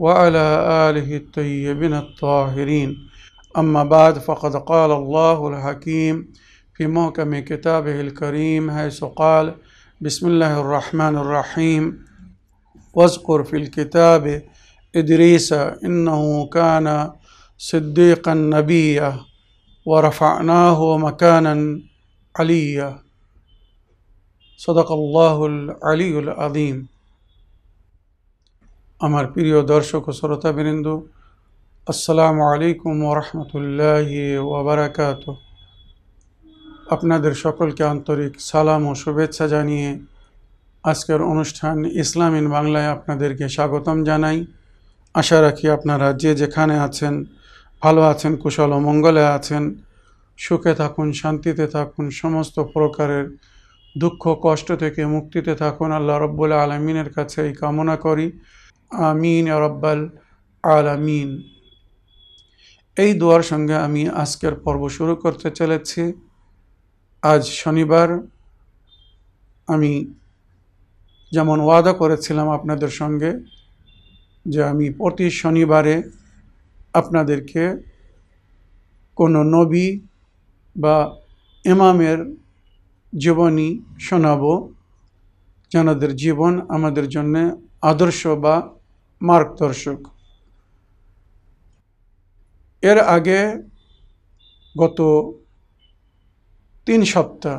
وعلى آله الطيبين الطاهرين. أما بعد فقد قال الله الحكيم في محكم كتابه الكريم حيث قال بسم الله الرحمن الرحيم. واذكر في الكتاب إدريس إنه كان صديقا نبيا ورفعناه مكانا عليا. صدق الله العلي العظيم. আমার প্রিয় দর্শক ও শ্রোতাবৃন্দ, আসসালামু আলাইকুম ওরহমতুল্লাহি ওবরাকাত আপনাদের সকলকে আন্তরিক সালাম ও শুভেচ্ছা জানিয়ে আজকের অনুষ্ঠান ইসলাম ইন বাংলায় আপনাদেরকে স্বাগতম জানাই। আশা রাখি আপনারা যে যেখানে আছেন, ভালো আছেন, কুশল ও মঙ্গলে আছেন, সুখে থাকুন, শান্তিতে থাকুন, সমস্ত প্রকারের দুঃখ, কষ্ট থেকে মুক্তিতে থাকুন। আল্লাহ রব্বুল আলমিনের কাছে এই কামনা করি। আমিন রব্বাল আলামিন। এই দোয়ার সঙ্গে আমি আজকের পর্ব শুরু করতে চলেছি। আজ শনিবার। আমি যেমন ওয়াদা করেছিলাম আপনাদের সঙ্গে যে আমি প্রতি শনিবারে আপনাদেরকে কোনো নবী বা ইমামের জীবনী শোনাবো যাদের জীবন আমাদের জন্য আদর্শ বা মার্গদর্শক। এর আগে গত তিন সপ্তাহ,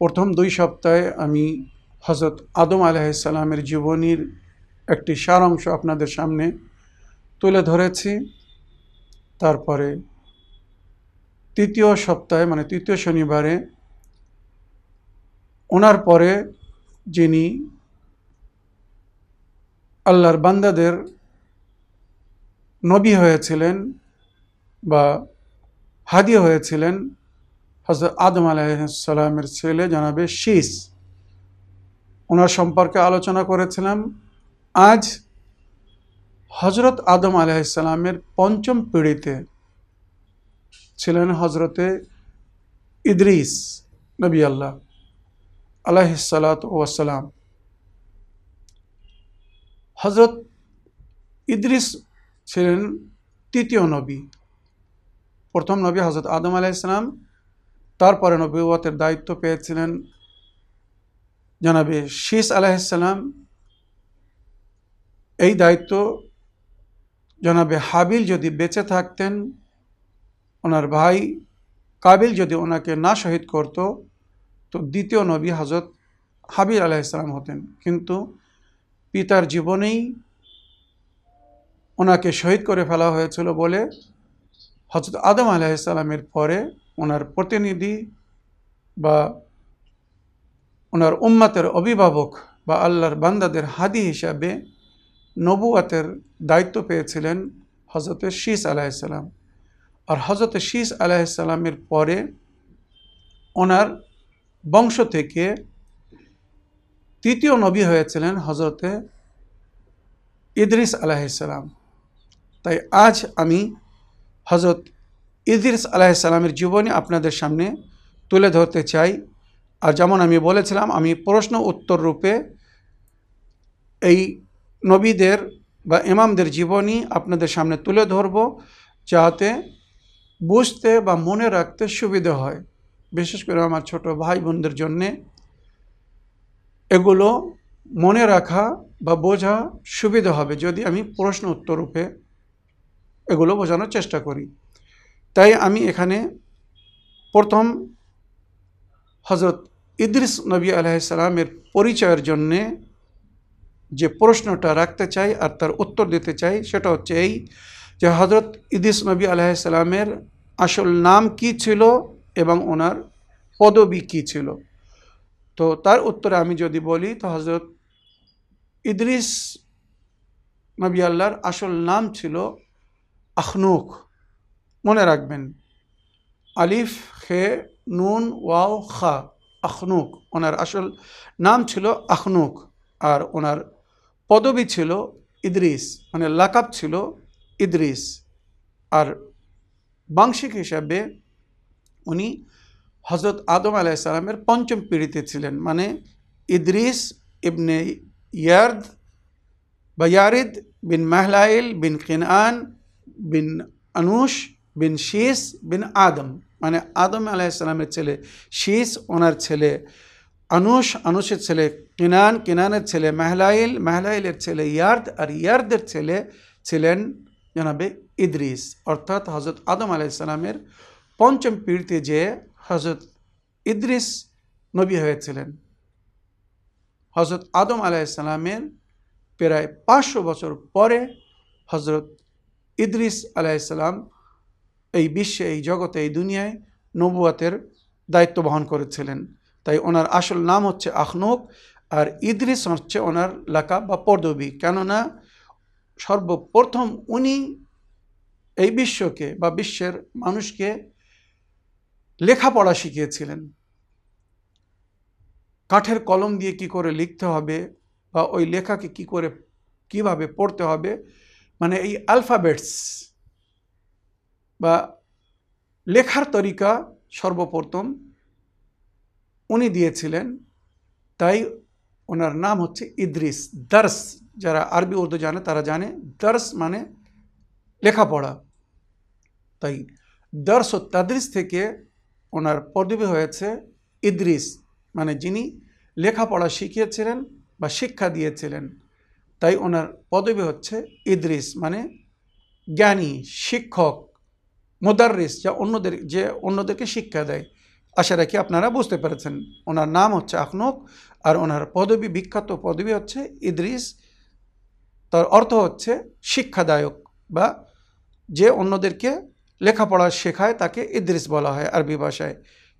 প্রথম দুই সপ্তাহে আমি হজরত আদম আলাইসাল্লামের জীবনীর একটি সারাংশ আপনাদের সামনে তুলে ধরেছি। তারপরে তৃতীয় সপ্তাহে মানে তৃতীয় শনিবারে, ওনার পরে যিনি আল্লাহর বান্দাদের নবী হয়েছিলেন বা হাদি হয়েছিলেন হজরত আদম আলাইসালামের ছেলে জানাবে শীষ ওনার সম্পর্কে আলোচনা করেছিলাম। আজ হজরত আদম আলাইসালামের পঞ্চম পিঢ়িতে ছিলেন হজরতে ইদ্রিস নবী আল্লাহ আলাহিসাল্লাত ওয়াসালাম হজরত ইদ্রিস ছিলেন তৃতীয় নবী। প্রথম নবী হজরত আদম আলাইসালাম তারপরে নবীবতের দায়িত্ব পেয়েছিলেন জানাবে শীষ আলাইসালাম এই দায়িত্ব জানাবে হাবিল যদি বেঁচে থাকতেন, ওনার ভাই কাবিল যদি ওনাকে না শহীদ করত, তো দ্বিতীয় নবী হজরত হাবিল আলাইসালাম হতেন। কিন্তু পিতার জীবনেই ওনাকে শহীদ করে ফেলা হয়েছিল বলে হজরত আদম আলাইসাল্লামের পরে ওনার প্রতিনিধি বা ওনার উম্মাতের অভিভাবক বা আল্লাহর বান্দাদের হাদি হিসাবে নবুয়াতের দায়িত্ব পেয়েছিলেন হজরতের শীষ আলাইসাল্লাম আর হজরত শীষ আলাইসাল্লামের পরে ওনার বংশ থেকে তৃতীয় নবী হয়েছিলেন হজরতে ইদ্রিস আলাহিসাল্লাম তাই আজ আমি হজরত ইদ্রিস আলাহিসাল্লামের জীবনী আপনাদের সামনে তুলে ধরতে চাই। আর যেমন আমি বলেছিলাম, আমি প্রশ্ন উত্তর রূপে এই নবীদের বা ইমামদের জীবনী আপনাদের সামনে তুলে ধরব যাতে বুঝতে বা মনে রাখতে সুবিধা হয়। বিশেষ করে আমার ছোট ভাই বোনদের জন্যে এগুলো মনে রাখা বা বোঝা সুবিধা হবে যদি আমি প্রশ্ন উত্তর রূপে এগুলো বোঝানোর চেষ্টা করি। তাই আমি এখানে প্রথম হজরত ইদ্রিস নবী আলাইসালামের পরিচয়ের জন্যে যে প্রশ্নটা রাখতে চাই আর তার উত্তর দিতে চাই সেটা হচ্ছে এই যে হজরত ইদ্রিস নবী আলাইসালামের আসল নাম কি ছিল এবং ওনার পদবি কি ছিল? তো তার উত্তরে আমি যদি বলি, তো হজরত ইদ্রিস নবী আল্লাহর আসল নাম ছিল আখনুক মনে রাখবেন, আলিফ, খে, নুন, ওয়াও, খা আখনুক ওনার আসল নাম ছিল আখনুক আর ওনার পদবি ছিল ইদ্রিস মানে লাকাব ছিল ইদ্রিস। আর বাংশিক হিসাবে উনি হজরত আদম আলাইসালামের পঞ্চম পিড়িতে ছিলেন মানে ইদ্রিস ইবনে ইয়ার্দ বা ইয়ারিদ বিন মাহলাইল বিন কিনআন বিন আনুষ বিন শীস বিন আদম মানে আদম আলাইসালামের ছেলে শীস ওনার ছেলে আনুষ আনুষের ছেলে কিনান কিনানের ছেলে মেহলাইল মেহলাইলের ছেলে ইয়ার্দ আর ইয়ার্দের ছেলে ছিলেন জানাবে ইদ্রিস অর্থাৎ হজরত আদম আলাইসালামের পঞ্চম পিড়িতে যে হজরত ইদ্রিস নবী হয়েছিলেন। হজরত আদম আলাইসালামের প্রায় পাঁচশো বছর পরে হজরত ইদ্রিস আলাইসালাম এই বিশ্বে, এই জগতে, এই দুনিয়ায় নবুয়াতের দায়িত্ব বহন করেছিলেন। তাই ওনার আসল নাম হচ্ছে আখনুক আর ইদ্রিস হচ্ছে ওনার লাকা বা পদবী কেননা সর্বপ্রথম উনি এই বিশ্বকে বা বিশ্বের মানুষকে লেখাপড়া শিখিয়েছিলেন। কাঠের কলম দিয়ে কি করে লিখতে হবে বা ওই লেখাকে কি করে কীভাবে পড়তে হবে মানে এই অ্যালফাবেটস বা লেখার তরিকা সর্বপ্রথম উনি দিয়েছিলেন। তাই ওনার নাম হচ্ছে ইদ্রিস, দার্স। যারা আরবি, উর্দু জানে তারা জানে, দার্স মানে লেখাপড়া। তাই দার্স ও তাদরিস থেকে ওনার পদবি হয়েছে ইদ্রিস মানে যিনি লেখাপড়া শিখিয়েছিলেন বা শিক্ষা দিয়েছিলেন। তাই ওনার পদবি হচ্ছে ইদ্রিস মানে জ্ঞানী, শিক্ষক, মোদার্রিস, যা অন্যদের, যে অন্যদেরকে শিক্ষা দেয়। আশা রাখি আপনারা বুঝতে পেরেছেন। ওনার নাম হচ্ছে আখনক আর ওনার পদবী, বিখ্যাত পদবী হচ্ছে ইদ্রিস। তার অর্থ হচ্ছে শিক্ষাদায়ক বা যে অন্যদেরকে লেখাপড়া শেখায় তাকে ইদ্রিস বলা হয় আরবি ভাষায়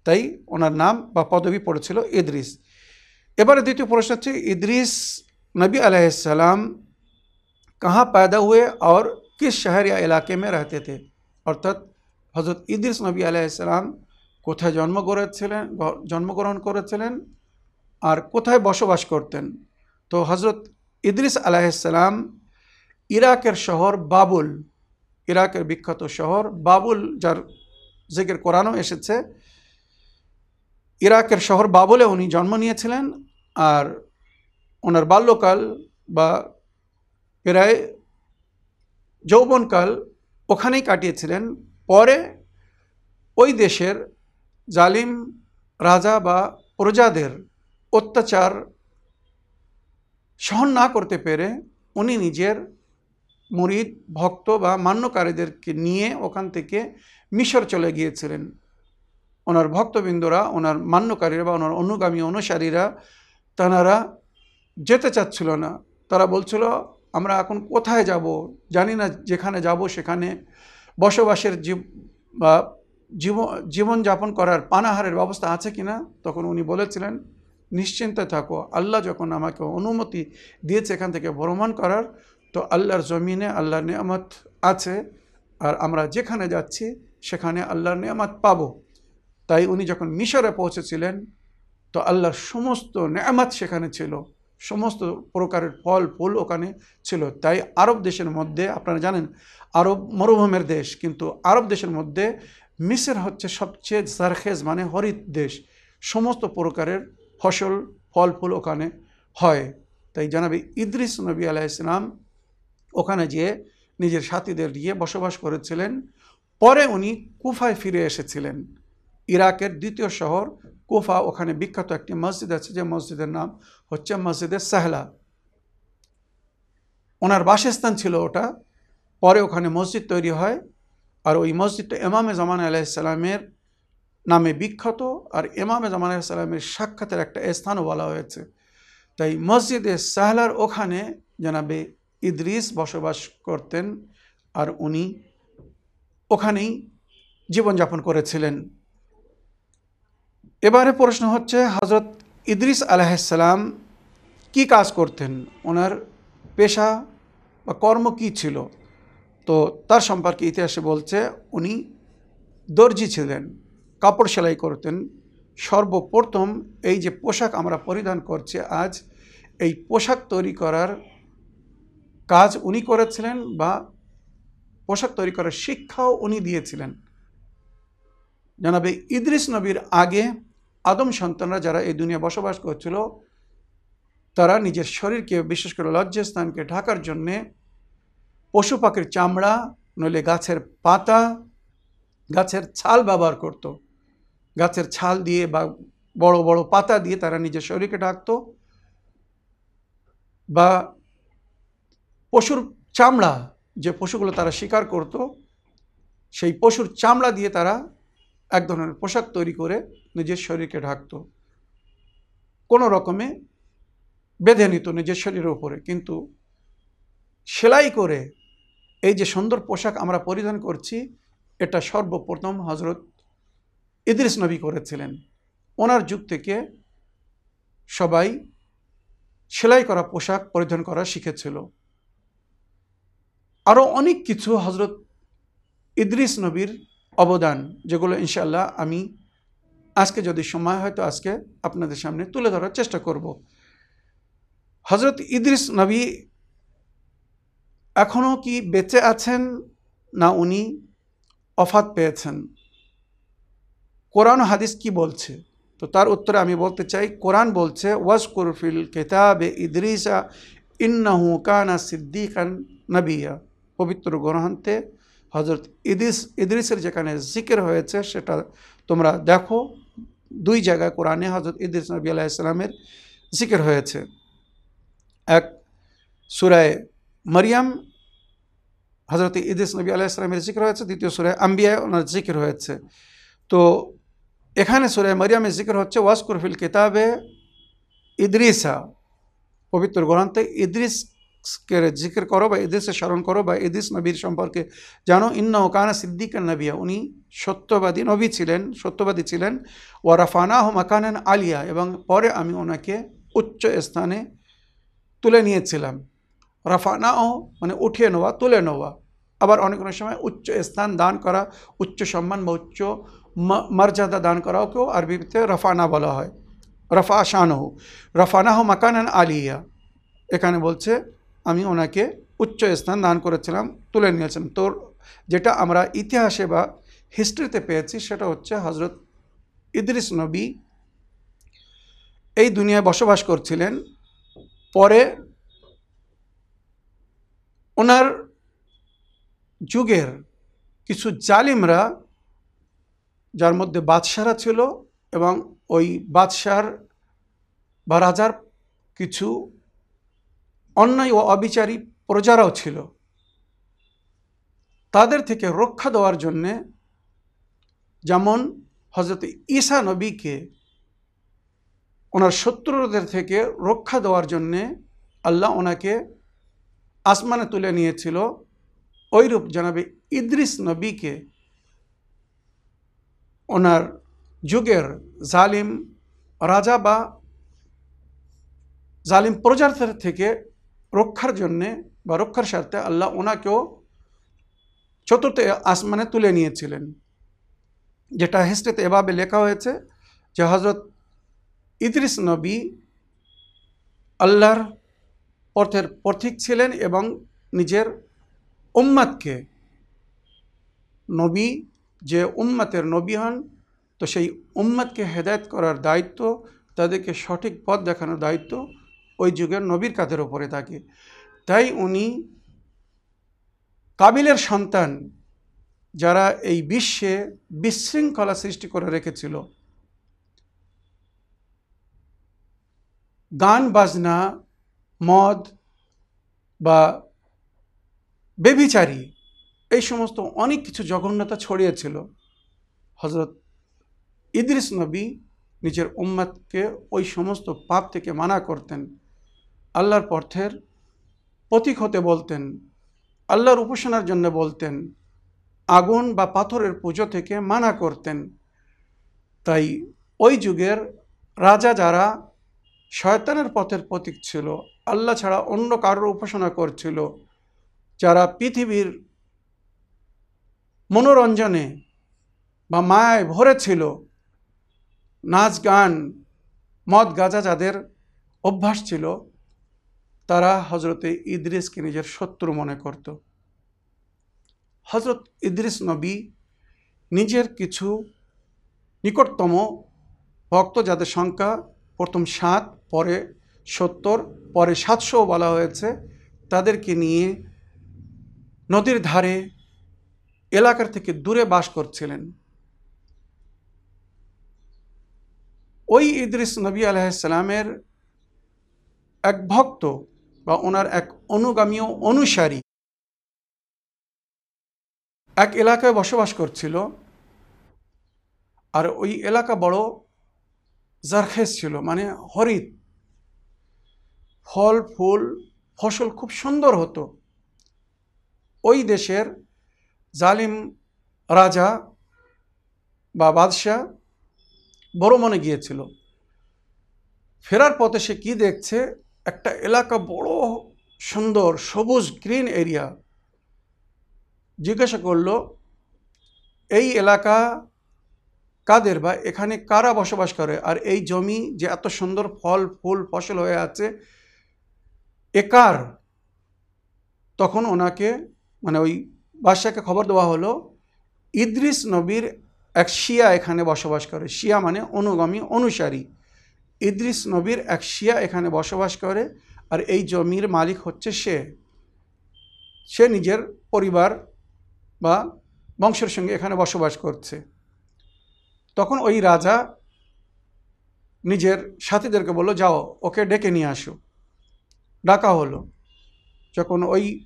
তাই ওনার নাম বা পদবী পড়েছিল ইদ্রিস এবারে দ্বিতীয় প্রশ্ন হচ্ছে ইদ্রিস नबी अलैहिस्सलाम कहाँ पैदा हुए और किस शहर या इलाके में रहते थे অর্থাৎ হজরত ইদ্রিস নবী আলাইসালাম কোথায় জন্ম করেছিলেন জন্মগ্রহণ করেছিলেন আর কোথায় বসবাস করতেন তো হজরত ইদ্রিস আলাইসালাম ইরাকের শহর বাবুল ইরাকের বিখ্যাত শহর বাবুল, যার জিকের কোরআনও এসেছে। ইরাকের শহর বাবুলে উনি জন্ম নিয়েছিলেন আর ওনার বাল্যকাল বা প্রায় যৌবনকাল ওখানেই কাটিয়েছিলেন। পরে ওই দেশের জালিম রাজা বা প্রজাদের অত্যাচার সহন না করতে পেরে উনি নিজের মুরিদ, ভক্ত বা মান্যকারীদেরকে নিয়ে ওখান থেকে মিশর চলে গিয়েছিলেন। ওনার ভক্তবৃন্দরা, ওনার মান্যকারীরা বা ওনার অনুগামী অনুসারীরা তাঁরা যেতে চাচ্ছিল না। তারা বলছিল, আমরা এখন কোথায় যাব? জানি না যেখানে যাব, সেখানে বসবাসের জীব, বা জীবন জীবনযাপন করার পানাহারের ব্যবস্থা আছে কি না? তখন উনি বলেছিলেন, নিশ্চিন্তে থাকো। আল্লাহ যখন আমাকে অনুমতি দিয়েছে এখান থেকে ভ্রমণ করার তো আল্লাহর জমিনে আল্লাহর নিয়ামত আছে, আর আমরা যেখানে যাচ্ছি সেখানে আল্লাহর নিয়ামত পাব। তাই উনি যখন মিশরে পৌঁছেছিলেন, তো আল্লাহর সমস্ত নেয়ামাত সেখানে ছিল, সমস্ত প্রকারের ফল, ফুল ওখানে ছিল। তাই আরব দেশের মধ্যে, আপনারা জানেন, আরব মরুভূমের দেশ, কিন্তু আরব দেশের মধ্যে মিসর হচ্ছে সবচেয়ে জারখেজ মানে হরিত দেশ। সমস্ত প্রকারের ফসল, ফল, ফুল ওখানে হয়। তাই জানাবি ইদ্রিস নবী আলাইসলাম ওখানে যেয়ে নিজের সাথীদের নিয়ে বসবাস করেছিলেন। পরে উনি কুফায় ফিরে এসেছিলেন। ইরাকের দ্বিতীয় শহর কুফা, ওখানে বিখ্যাত একটি মসজিদ আছে, যে মসজিদের নাম হচ্ছে মসজিদের সাহলা। ওনার বাসস্থান ছিল ওটা। পরে ওখানে মসজিদ তৈরি হয় আর ওই মসজিদটা এমামে জামান আলাইসাল্লামের নামে বিখ্যাত আর এমামে জামান আলাইসাল্লামের সাক্ষাতের একটা স্থানও বলা হয়েছে। তাই মসজিদে সাহলার ওখানে জানাবে ইদ্রিস বসবাস করতেন আর উনি ওখানেই জীবনযাপন করেছিলেন। এবারে প্রশ্ন হচ্ছে হজরত ইদ্রিস আলাহিসাল্লাম কি কাজ করতেন? ওনার পেশা বা কর্ম কী ছিল? তো তার সম্পর্কে ইতিহাসে বলছে, উনি দর্জি ছিলেন, কাপড় সেলাই করতেন। সর্বপ্রথম এই যে পোশাক আমরা পরিধান করছি আজ, এই পোশাক তৈরি করার কাজ উনি করেছিলেন বা পোশাক তৈরি করার শিক্ষাও উনি দিয়েছিলেন। জানাবে ইদ্রিস নবীর আগে আদম সন্তানরা যারা এই দুনিয়া বসবাস করছিল, তারা নিজের শরীরকে, বিশেষ করে লজ্জাস্থানকে ঢাকার জন্যে পশু পাখির চামড়া, নইলে গাছের পাতা, গাছের ছাল ব্যবহার করত। গাছের ছাল দিয়ে বা বড় বড় পাতা দিয়ে তারা নিজের শরীরকে ঢাকত বা পশুর চামড়া যে পশুগুলো তারা শিকার করত, সেই পশুর চামড়া দিয়ে তারা এক ধরনের পোশাক তৈরি করে নিজের শরীরকে ঢাকত। কোনো রকমে বেঁধে নিত নিজের শরীরের উপরে। কিন্তু সেলাই করে এই যে সুন্দর পোশাক আমরা পরিধান করছি, এটা সর্বপ্রথম হজরত ইদ্রিস নবী করেছিলেন। ওনার যুগ থেকে সবাই সেলাই করা পোশাক পরিধান করা শিখেছিল। আরও অনেক কিছু হজরত ইদ্রিস নবীর অবদান, যেগুলো ইনশাল্লাহ আমি আজকে যদি সময় হয় তো আজকে আপনাদের সামনে তুলে ধরার চেষ্টা করব। হজরত ইদ্রিস নবী এখনও কি বেঁচে আছেন না উনি অফাত পেয়েছেন? কোরআন হাদিস কি বলছে? তো তার উত্তরে আমি বলতে চাই, কোরআন বলছে ওয়াজ কুরফিল কেতাবে ইদ্রিসা ইন্নাহু কানা সিদ্দিকান নবিয়া। পবিত্র গ্রন্থে হজরত ইদিস, ইদ্রিসের যেখানে জিকির হয়েছে সেটা তোমরা দেখো। দুই জায়গায় কোরআনে হজরত ইদ্রিস নবী আলাইসালামের জিকির হয়েছে। এক, সুরায় মারিয়াম হজরত ইদিস নবী আলাইসালামের জিকির হয়েছে। দ্বিতীয়, সুরায় আম্বিয়ায় ওনার জিকির হয়েছে। তো এখানে সুরায় মারিয়ামের জিকির হচ্ছে ওয়াসকুরফিল কিতাবে ইদ্রিসা। পবিত্র গ্রন্থে ইদ্রিসকে জিকির করো বা ইদ্রিসের স্মরণ করো বা ইদ্রিস নবীর সম্পর্কে জানো ইন্না ওকানা সিদ্দিকান নবিয়া, উনি সত্যবাদী নবী ছিলেন, সত্যবাদী ছিলেন। ও রাফানা হো মাকানান আলিয়া, এবং পরে আমি ওনাকে উচ্চ স্থানে তুলে নিয়েছিলাম। রাফানা মানে উঠিয়ে নেওয়া, তুলে নেওয়া। আবার অনেক অনেক সময় উচ্চ স্থান দান করা, উচ্চ সম্মান বা উচ্চ মর্যাদা দান করাকেও আরবিতে রফানা বলা হয়। রফা শানহ। রফানাহ মাকানান আলিয়া। এখানে বলছে আমি ওনাকে উচ্চ স্থান দান করেছিলাম, তুলে নিয়েছিলাম তোর যেটা আমরা ইতিহাসে বা হিস্ট্রিতে পেয়েছি সেটা হচ্ছে হজরত ইদ্রিস নবী এই দুনিয়ায় বসবাস করছিলেন। পরে ওনার যুগের কিছু জালিমরা, যার মধ্যে বাদশারা ছিল এবং ওই বাদশার বা রাজার কিছু অন্যায় ও অবিচারী প্রজারাও ছিল। তাদের থেকে রক্ষা দেওয়ার জন্যে যেমন হজরত ঈসা নবীকে ওনার শত্রুদের থেকে রক্ষা দেওয়ার জন্যে আল্লাহ ওনাকে আসমানে তুলে নিয়েছিল ওইরূপ জানাবে ইদ্রিস নবীকে ওনার যুগের জালিম রাজা বা জালিম প্রজাদের থেকে রক্ষার জন্যে বা রক্ষার স্বার্থে আল্লাহ ওনাকেও চতুর্থ আসমানে তুলে নিয়েছিলেন। যেটা হিস্ট্রিতে এভাবে লেখা হয়েছে যে হজরত ইদ্রিস নবী আল্লাহর পথের পথিক ছিলেন এবং নিজের উম্মাদকে নবী, যে উম্মতের নবী হন, তো সেই উম্মাদকে হেদায়ত করার দায়িত্ব, তাদেরকে সঠিক পথ দেখানোর দায়িত্ব ওই যুগের নবীর কাদের ওপরে থাকে। তাই উনি কাবিলের সন্তান যারা এই বিশ্বে বিশৃঙ্খলা সৃষ্টি করে রেখেছিল। গান, বাজনা, মদ বা বেবিচারী এই সমস্ত অনেক কিছু জঘন্যতা ছড়িয়েছিল। হজরত ইদ্রিস নবী নিজের উম্মাদকে ওই সমস্ত পাপ থেকে মানা করতেন। আল্লাহর পথের প্রতীক হতে বলতেন, আল্লাহর উপাসনার জন্য বলতেন, আগুন বা পাথরের পুজো থেকে মানা করতেন। তাই ওই যুগের রাজা যারা শয়তানের পথের প্রতীক ছিল, আল্লাহ ছাড়া অন্য কারোর উপাসনা করছিল, যারা পৃথিবীর মনোরঞ্জনে বা মায়ায় ভরে ছিল, নাচ গান, মদ গাজা যাদের অভ্যাস ছিল তারা হজরতে ইদ্রিসকে নিজের শত্রু মনে করত। হজরত ইদ্রিস নবী নিজের কিছু নিকটতম ভক্ত যাদের সংখ্যা প্রথম সাত, পরে সত্তর, পরে সাতশো বলা হয়েছে, তাদেরকে নিয়ে নদীর ধারে এলাকার থেকে দূরে বাস করছিলেন। ওই ইদ্রিস নবী আলাইসালামের এক ভক্ত বা ওনার এক অনুগামী ও অনুসারী এক এলাকায় বসবাস করছিল আর ওই এলাকা বড় জারখেজ ছিল মানে হরিত ফল, ফুল, ফসল খুব সুন্দর হতো। ওই দেশের জালিম রাজা বা বাদশাহ বড় মনে গিয়েছিল। ফেরার পথে সে কি দেখছে একটা এলাকা বড়, সুন্দর, সবুজ গ্রিন এরিয়া জিজ্ঞাসা করল, এই এলাকা কাদের বা এখানে কারা বসবাস করে? আর এই জমি যে এত সুন্দর ফল, ফুল, ফসল হয়ে আছে, এ কার? তখন ওনাকে মানে ওই বাদশাকে খবর দেওয়া হলো, ইদ্রিস নবীর এক শিয়া এখানে বসবাস করে। শিয়া মানে অনুগামী, অনুসারী। ইদ্রিস নবীর এক শিয়া এখানে বসবাস করে আর এই জমির মালিক হচ্ছে সে। সে নিজের পরিবার বা বংশের সঙ্গে এখানে বসবাস করছে। তখন ওই রাজা নিজের সাথীদেরকে বলল, যাও, ওকে ডেকে নিয়ে আসো। ডাকা হলো। যখন ওই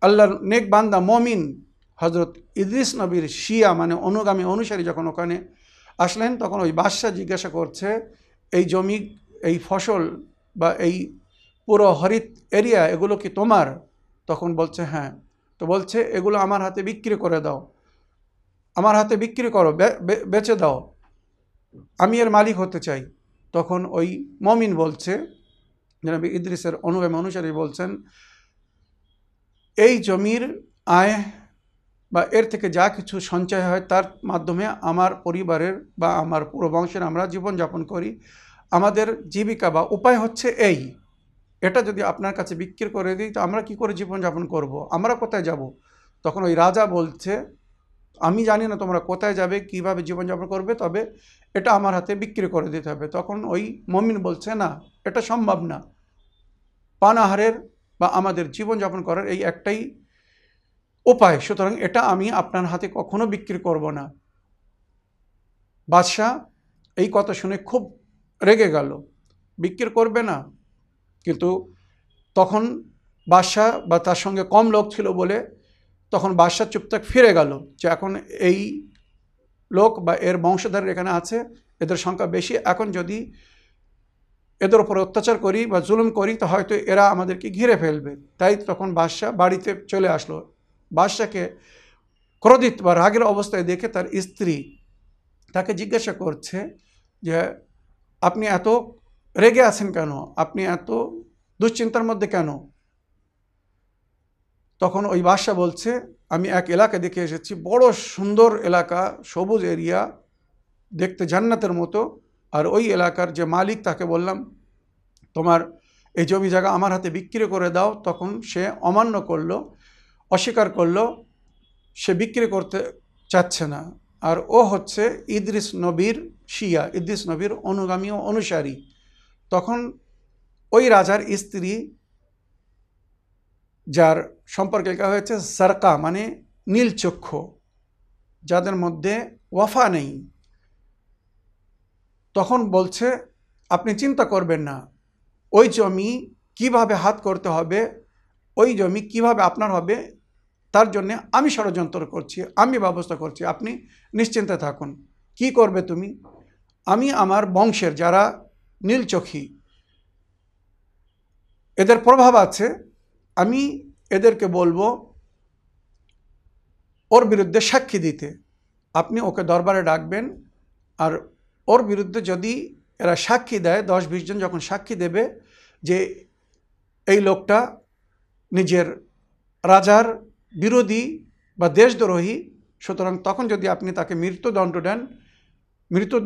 আল্লাহর নেক বান্দা, মমিন হজরত ইদ্রিস নবীর শিয়া মানে অনুগামী অনুসারী যখন ওখানে আসলেন, তখন ওই বাদশাহ জিজ্ঞাসা করছে এই জমি, এই ফসল বা এই পুরো হরিত এরিয়া এগুলো কি তোমার? তখন বলছে হ্যাঁ। তো বলছে, এগুলো আমার হাতে বিক্রি করে দাও। আমার হাতে বিক্রি করো বেচে দাও। আমি এর মালিক হতে চাই। তখন ওই মমিন বলছে, জনাবি ইদ্রিসের অনুগামী অনুসারী বলছেন, এই জমির আয় বা এর থেকে যা কিছু সঞ্চয় হয় তার মাধ্যমে আমার পরিবারের বা আমার পুরো বংশের আমরা জীবনযাপন করি। আমাদের জীবিকা বা উপায় হচ্ছে এই এটা যদি আপনার কাছে বিক্রি করে দিই, তো আমরা কি করে জীবনযাপন করব। আমরা কোথায় যাব। তখন ওই রাজা বলছে, আমি জানি না তোমরা কোথায় যাবে, কীভাবে জীবনযাপন করবে, তবে এটা আমার হাতে বিক্রি করে দিতে হবে তখন ওই মমিন বলছে, না, এটা সম্ভব না পানাহারের বা আমাদের জীবনযাপন করার এই একটাই উপায়, সুতরাং এটা আমি আপনার হাতে কখনো বিক্রি করব না বাদশাহ এই কথা শুনে খুব রেগে গেল। বিক্রি করবে না। কিন্তু তখন বাদশাহ বা তার সঙ্গে কম লোক ছিল বলে তখন বাদশাহ চুপচাপ ফিরে গেল যে এখন এই লোক বা এর বংশধর এখানে আছে, এদের সংখ্যা বেশি। এখন যদি এদের ওপর অত্যাচার করি বা জুলুম করি, তো হয়তো এরা আমাদেরকে ঘিরে ফেলবে। তাই তখন বাদশাহ বাড়িতে চলে আসলো। বাদশাকে ক্রোধিত বা রাগের অবস্থায় দেখে তার স্ত্রী তাকে জিজ্ঞাসা করছে যে আপনি এত রেগে আছেন কেন? আপনি এত দুশ্চিন্তার মধ্যে কেন? তখন ওই বাদশাহ বলছে, আমি এক এলাকা দেখে এসেছি, বড় সুন্দর এলাকা, সবুজ এরিয়া, দেখতে জান্নাতের মতো। আর ওই এলাকার যে মালিক তাকে বললাম, তোমার এই জমি জায়গা আমার হাতে বিক্রি করে দাও। তখন সে অমান্য করল, অস্বীকার করল, সে বিক্রি করতে চাচ্ছে না। আর ও হচ্ছে ইদ্রিস নবীর শিয়া, ইদ্রিস নবীর অনুগামী ও অনুসারী। তখন ওই রাজার স্ত্রী, যার সম্পর্কে লেখা হয়েছে সারকা মানে নীলচক্ষু যাদের মধ্যে ওয়াফা নেই। তখন বলছে, আপনি চিন্তা করবেন না। ওই জমি কীভাবে হাত করতে হবে? ওই জমি কীভাবে আপনার হবে? তার জন্য আমি ষড়যন্ত্র করছি, আমি ব্যবস্থা করছি। আপনি নিশ্চিন্তে থাকুন। কি করবে তুমি? আমি আমার বংশের যারা নীলচোখী এদের প্রভাব আছে, আমি এদেরকে বলব, ওর বিরুদ্ধে সাক্ষী দিতে। আপনি ওকে দরবারে ডাকবেন, আর ওর বিরুদ্ধে যদি এরা সাক্ষী দেয়, দশ বিশ জন যখন সাক্ষী দেবে যে এই লোকটা নিজের রাজার বিরোধী বা দেশদ্রোহী, সুতরাং তখন যদি আপনি তাকে মৃত্যুদণ্ড দেন মৃত্যু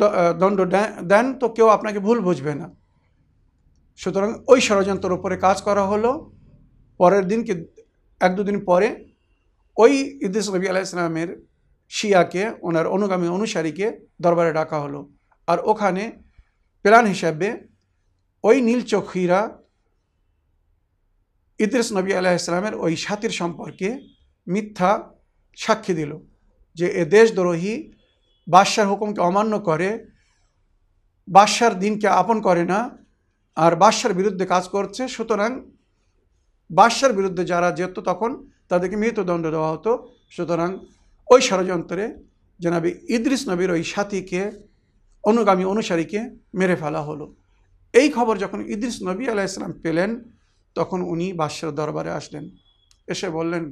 দণ্ড দেন তো কেউ আপনাকে ভুল বুঝবে না। সুতরাং ওই ষড়যন্ত্রের উপরে কাজ করা হলো। পরের দিন কি, এক দুদিন পরে ওই ইদ্দিস নবী আলাহ ইসলামের শিয়াকে, ওনার অনুগামী অনুসারীকে দরবারে ডাকা হলো। আর ওখানে প্ল্যান হিসাবে ওই নীলচক্ষীরা ইদ্রিস নবী আলাহ ইসলামের ওই সাথীর সম্পর্কে মিথ্যা সাক্ষী দিল যে এ দেশদ্রোহী বাদশার হুকুমকে অমান্য করে, বাদশার দিনকে আপন করে না, আর বাদশার বিরুদ্ধে কাজ করছে। সুতরাং বাদশার বিরুদ্ধে যারা যেত তখন তাদেরকে মৃত্যুদণ্ড দেওয়া হতো। সুতরাং ওই ষড়যন্ত্রে জনাবি ইদ্রিস নবীর ওই সাথীকে, অনুগামী অনুসারীকে মেরে ফেলা হলো। এই খবর যখন ইদ্রিস নবী আলাইসালাম পেলেন, তখন উনি বাদশার দরবারে আসলেন। এসে বললেন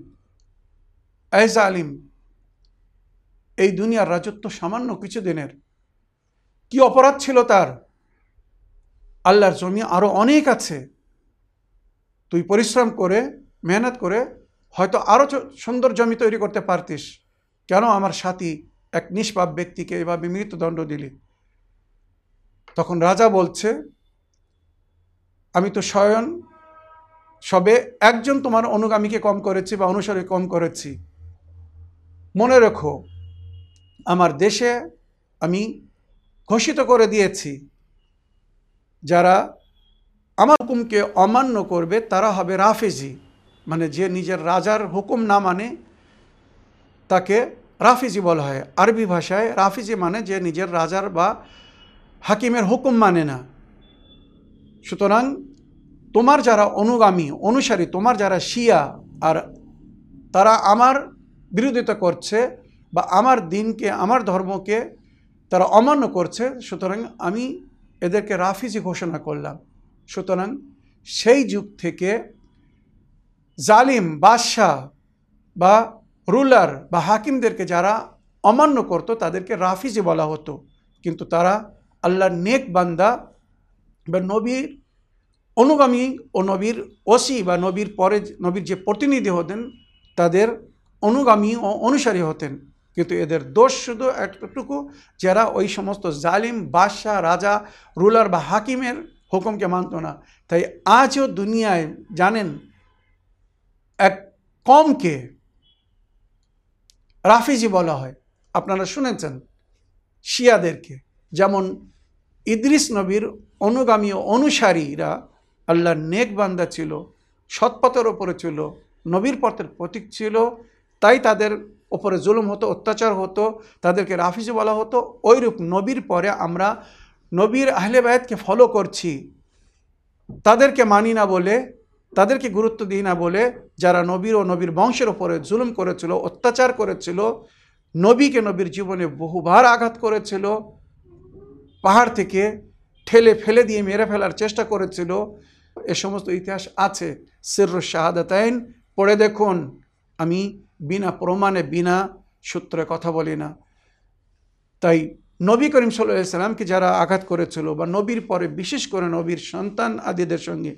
এজ আলিম এই দুনিয়ার রাজত্ব সামান্য কিছু দিনের কি অপরাধ ছিল তার? আল্লাহর জমি আরও অনেক আছে। তুই পরিশ্রম করে, মেহনত করে হয়তো আরও সুন্দর জমি তৈরি করতে পারতিস। কেন আমার সাথী এক নিষ্পাপ ব্যক্তিকে এভাবে মৃত্যুদণ্ড দিলি? তখন রাজা বলছে, আমি তো স্বয়ং সবে একজন তোমার অনুগামীকে কম করেছি বা অনুসারে কম করেছি। মনে রেখো আমার দেশে আমি ঘোষিত করে দিয়েছি, যারা আমার হুকুমকে অমান্য করবে তারা হবে রাফেজি মানে যে নিজের রাজার হুকুম না মানে তাকে রাফিজি বলা হয়। আরবি ভাষায় রাফিজি মানে যে নিজের রাজার বা হাকিমের হুকুম মানে না। সুতরাং তোমার যারা অনুগামী, অনুসারী, তোমার যারা শিয়া, আর তারা আমার বিরোধিতা করছে বা আমার দিনকে, আমার ধর্মকে তারা অমান্য করছে, সুতরাং আমি এদেরকে রাফিজি ঘোষণা করলাম। সুতরাং সেই যুগ থেকে জালিম, বাদশাহ বা রুলার বা হাকিমদেরকে যারা অমান্য করত, তাদেরকে রাফিজি বলা হতো। কিন্তু তারা আল্লাহর নেক বান্দা বা নবীর অনুগামী ও নবীর ওসি বা নবীর পরে, নবীর যে প্রতিনিধি হতেন, তাদের অনুগামী ও অনুসারী হতেন। কিন্তু এদের দোষ শুধু একটুকু যারা ওই সমস্ত জালিম, বাদশাহ, রাজা, রুলার বা হাকিমের হুকুমকে মানত না। তাই আজও দুনিয়ায় জানেন, এক কমকে রাফিজি বলা হয়। আপনারা শুনেছেন শিয়াদেরকে। যেমন ইদ্রিস নবীর অনুগামী অনুসারীরা আল্লাহর নেক বান্দা ছিল, সৎপথের ওপরে ছিল, নবীর পথের প্রতীক ছিল, তাই তাদের ওপরে জুলুম হতো, অত্যাচার হতো, তাদেরকে রাফিজ বলা হতো। ওইরূপ নবীর পরে আমরা নবীর আহলে বায়াতকে ফলো করছি। তাদেরকে মানি না বলে, তাদেরকে গুরুত্ব দিই না বলে যারা নবীর ও নবীর বংশের ওপরে জুলুম করেছিল, অত্যাচার করেছিল, নবীকে নবীর জীবনে বহুবার আঘাত করেছিল, পাহাড় থেকে ঠেলে ফেলে দিয়ে মেরে ফেলার চেষ্টা করেছিল। এ সমস্ত ইতিহাস আছে। সির শাহাদাতাইন, পড়ে দেখুন। আমি বিনা প্রমাণে, বিনা সূত্রে কথা বলি না। তাই নবী করিম সাল্লামকে যারা আঘাত করেছিল বা নবীর পরে বিশেষ করে নবীর সন্তান আদিদের সঙ্গে,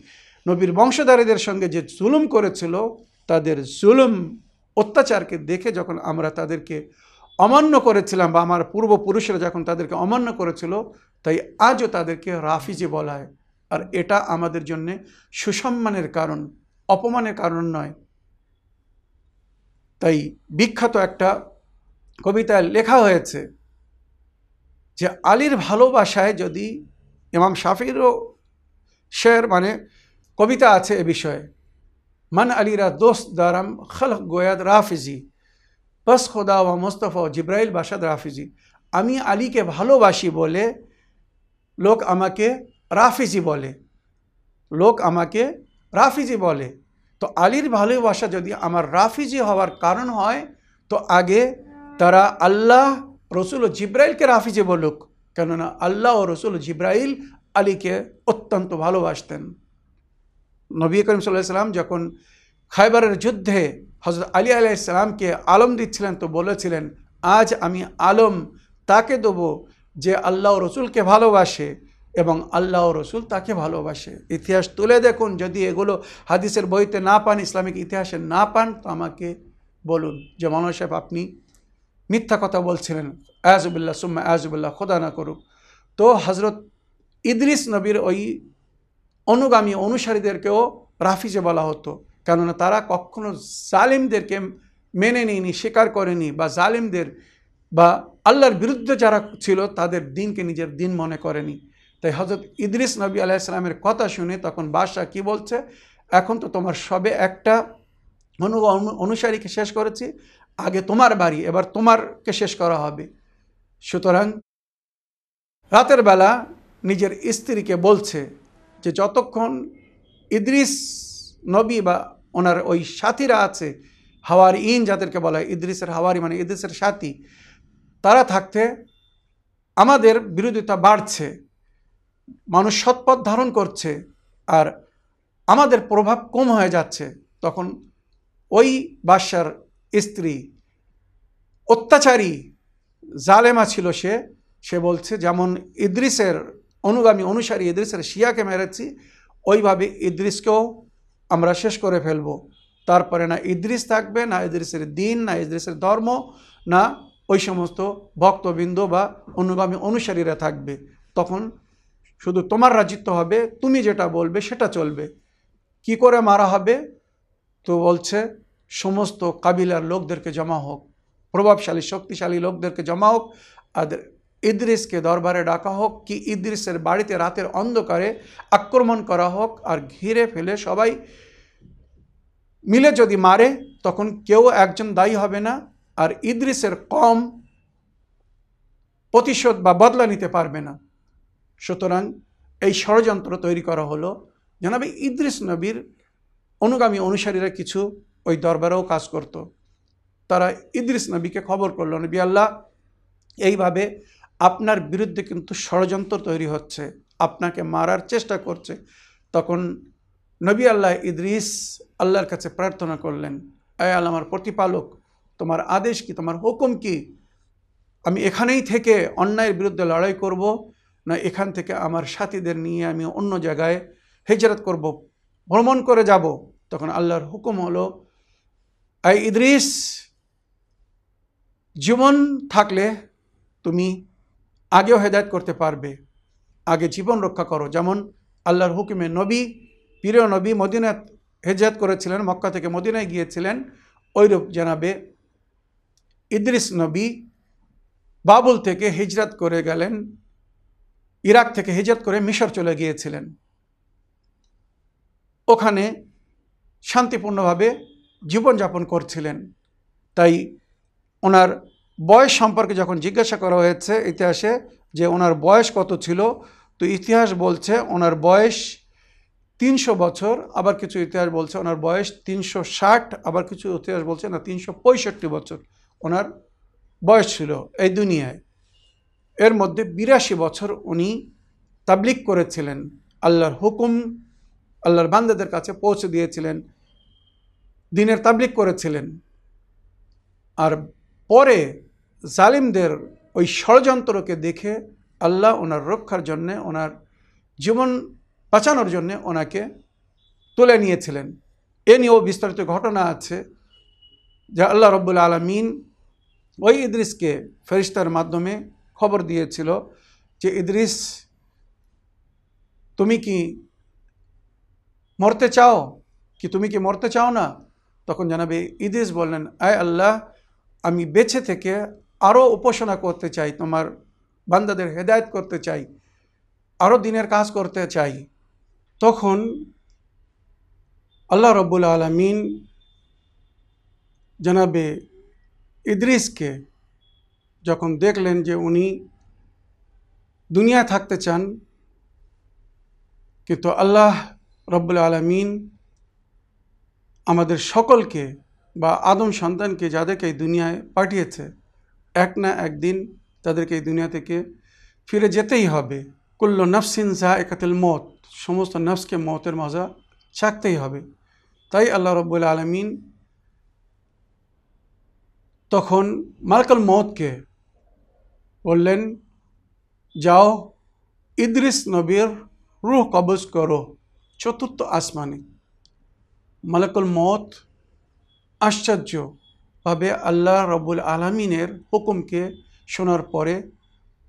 নবীর বংশধারীদের সঙ্গে যে জুলুম করেছিল, তাদের জুলুম অত্যাচারকে দেখে যখন আমরা তাদেরকে অমান্য করেছিলাম বা আমার পূর্বপুরুষরা যখন তাদেরকে অমান্য করেছিল, তাই আজও তাদেরকে রাফিজি বলা হয়। আর এটা আমাদের জন্যে সুসম্মানের কারণ, অপমানের কারণ নয়। তাই বিখ্যাত একটা কবিতায় লেখা হয়েছে যে আলীর ভালোবাসায় যদি ইমাম শাফিরও শের মানে কবিতা আছে এ বিষয়ে, মান আলীরা দোস্ত দারাম খলক গোয়াদ রাফিজি, বস খোদা ওয়া মোস্তফা ও জিব্রাইল বাসাদ রাফিজি, আমি আলীকে ভালোবাসি বলে লোক আমাকে রাফিজি বলে, লোক আমাকে রাফিজি বলে। তো আলীর ভালোবাসা যদি আমার রাফিজি হওয়ার কারণ হয়, তো আগে তারা আল্লাহ, রসুল ও জিব্রাইলকে রাফিজি বলুক। কেননা আল্লাহ ও রসুল জিব্রাইল আলীকে অত্যন্ত ভালোবাসতেন। নবী করিম সাল্লাহ সাল্লাম যখন খাইবারের যুদ্ধে হজরত আলী আলাইসালামকে আলম দিচ্ছিলেন, তো বলেছিলেন, আজ আমি আলম, তাকে দেবো যে আল্লাহ রসুলকে ভালোবাসে। এবং আল্লাহ রসুল তাকে ভালোবাসে। ইতিহাস তুলে দেখুন, যদি এগুলো হাদিসের বইতে না পান, ইসলামিক ইতিহাসে না পান, তো আমাকে বলুন যে মনোজ সাহেব, আপনি মিথ্যা কথা বলছিলেন। আয়াজুবিল্লাহ সুম্মা আয়াজুবিল্লাহ খোদা না করুক। তো হজরত ইদ্রিস নবীর ওই অনুগামী অনুসারীদেরকেও রাফিজে বলা হতো, কেননা তারা কখনো জালিমদেরকে মেনে নেয়নি, স্বীকার করেনি, বা জালিমদের বা আল্লাহর বিরুদ্ধে যারা ছিল, তাদের দিনকে নিজের দিন মনে করেনি। তাই হজরত ইদ্রিস নবী আলাইসালামের কথা শুনে তখন বাদশাহ কি বলছে? এখন তো তোমার সবে একটা অনু, অনুসারীকে শেষ করেছি, আগে তোমার বাড়ি, এবার তোমারকে শেষ করা হবে। সুতরাং রাতের বেলা নিজের স্ত্রীকে বলছে যে, যতক্ষণ ইদ্রিস নবী বা ওনার ওই সাথীরা আছে, হাওয়ার ইন যাদেরকে বলা হয়, ইদ্রিসের হাওয়ারি মানে ইদ্রিসের সাথী, তারা থাকতে আমাদের বিরোধিতা বাড়ছে। মানুষ সৎপথ ধারণ করছে আর আমাদের প্রভাব কম হয়ে যাচ্ছে, তখন ওই বাদশার স্ত্রী অত্যাচারী জালেমা ছিল সে সে বলছে, যেমন ইদ্রিসের অনুগামী অনুসারী ইদ্রিসের শিয়াকে মেরেছি, ওইভাবে ইদ্রিসকেও আমরা শেষ করে ফেলব। তারপরে না ইদ্রিস থাকবে, না ইদ্রিসের দিন, না ইদ্রিসের ধর্ম, না ওই সমস্ত ভক্তবৃন্দ বা অনুগামী অনুসারীরা থাকবে। তখন শুধু তোমার রাজিত্ব হবে, তুমি যেটা বলবে সেটা চলবে। কি করে মারা হবে? তো বলছে, সমস্ত কাবিলার লোকদেরকে জমা হোক, প্রভাবশালী, শক্তিশালী লোকদেরকে জমা হোক, আর ইদ্রিসকে দরবারে ডাকা হোক, কি ইদ্রিসের বাড়িতে রাতের অন্ধকারে আক্রমণ করা হোক, আর ঘিরে ফেলে সবাই মিলে যদি মারে, তখন কেউ একজন দায়ী হবে না, আর ইদ্রিসের কম প্রতিশোধ বা বদলা নিতে পারবে না। সুতরাং এই ষড়যন্ত্র তৈরি করা হলো। জানাবে ইদ্রিস নবীর অনুগামী অনুসারীরা কিছু ওই দরবারেও কাজ করত। তারা ইদ্রিস নবীকে খবর করল, নবী আল্লাহ, এইভাবে আপনার বিরুদ্ধে কিন্তু ষড়যন্ত্র তৈরি হচ্ছে, আপনাকে মারার চেষ্টা করছে। তখন নবী আল্লাহ ইদ্রিস আল্লাহর কাছে প্রার্থনা করলেন আয় আল্লাহ, আমার প্রতিপালক, তোমার আদেশ কি, তোমার হুকুম কি? আমি এখানেই থেকে অন্যায়ের বিরুদ্ধে লড়াই করব না, এখান থেকে আমার সাথীদের নিয়ে আমি অন্য জায়গায় হেজরত করব, ভ্রমণ করে যাব। তখন আল্লাহর হুকুম হলো, আই ইদ্রিস, জীবন থাকলে তুমি আগেও হেদায়ত করতে পারবে। আগে জীবন রক্ষা করো। যেমন আল্লাহর হুকুমে নবী, প্রিয় নবী মদিনা হেজাত করেছিলেন, মক্কা থেকে মদিনায় গিয়েছিলেন ওইরূপ জানাবে, ইদ্রিস নবী বাবুল থেকে হিজরত করে গেলেন ইরাক থেকে হিজরত করে মিশর চলে গিয়েছিলেন। ওখানে শান্তিপূর্ণভাবে জীবনযাপন করছিলেন। তাই ওনার বয়স সম্পর্কে যখন জিজ্ঞাসা করা হয়েছে ইতিহাসে যে ওনার বয়স কত ছিল, তো ইতিহাস বলছে ওনার বয়স তিনশো বছর, আবার কিছু ইতিহাস বলছে ওনার বয়স তিনশো ষাট, আবার কিছু ইতিহাস বলছে না, তিনশো পঁয়ষট্টি বছর ওনার বয়স ছিল এই দুনিয়ায়। এর মধ্যে বিরাশি বছর উনি তাবলিক করেছিলেন। আল্লাহর হুকুম, আল্লাহর বান্দাদের কাছে পৌঁছে দিয়েছিলেন। দিনের তাবলিক করেছিলেন। আর পরে জালিমদের ওই ষড়যন্ত্রকে দেখে আল্লাহ ওনার রক্ষার জন্যে, ওনার জীবন বাঁচানোর জন্যে ওনাকে তুলে নিয়েছিলেন। এ নিয়েও বিস্তারিত ঘটনা আছে যা আল্লাহ রব্বুল আলমিন ওই ইদ্রিসকে ফেরিস্তার মাধ্যমে খবর দিয়েছিল যে, ইদ্রিস, তুমি কি মরতে চাও? কি তুমি কি মরতে চাও না? তখন জানাবে ইদ্রিস বললেন, আয় আল্লাহ, আমি বেছে থেকে আরও উপাসনা করতে চাই, তোমার বান্দাদের হেদায়ত করতে চাই আরও দিনের কাজ করতে চাই। তখন আল্লাহ রব্বুল আলমিন জানাবে ইদ্রিসকে যখন দেখলেন যে উনি দুনিয়া থাকতে চান, কিন্তু আল্লাহ রব্বুল আলমিন আমাদের সকলকে বা আদম সন্তানকে যাদেরকে এই দুনিয়ায় পাঠিয়েছে, এক না একদিন তাদেরকে এই দুনিয়া থেকে ফিরে যেতেই হবে। কুল্ল নফসিন জা একাতিল মত সমস্ত নফসকে মতের মজা চাকতেই হবে। তাই আল্লাহ রব্বুল আলমিন তখন মালকাল মতকে বললেন, যাও, ইদ্রিস নবীর রুহ কবজ করো, চতুর্থ আসমানে। মালাকুল মত আশ্চর্যভাবে আল্লাহ রবুল আলমিনের হুকুমকে শোনার পরে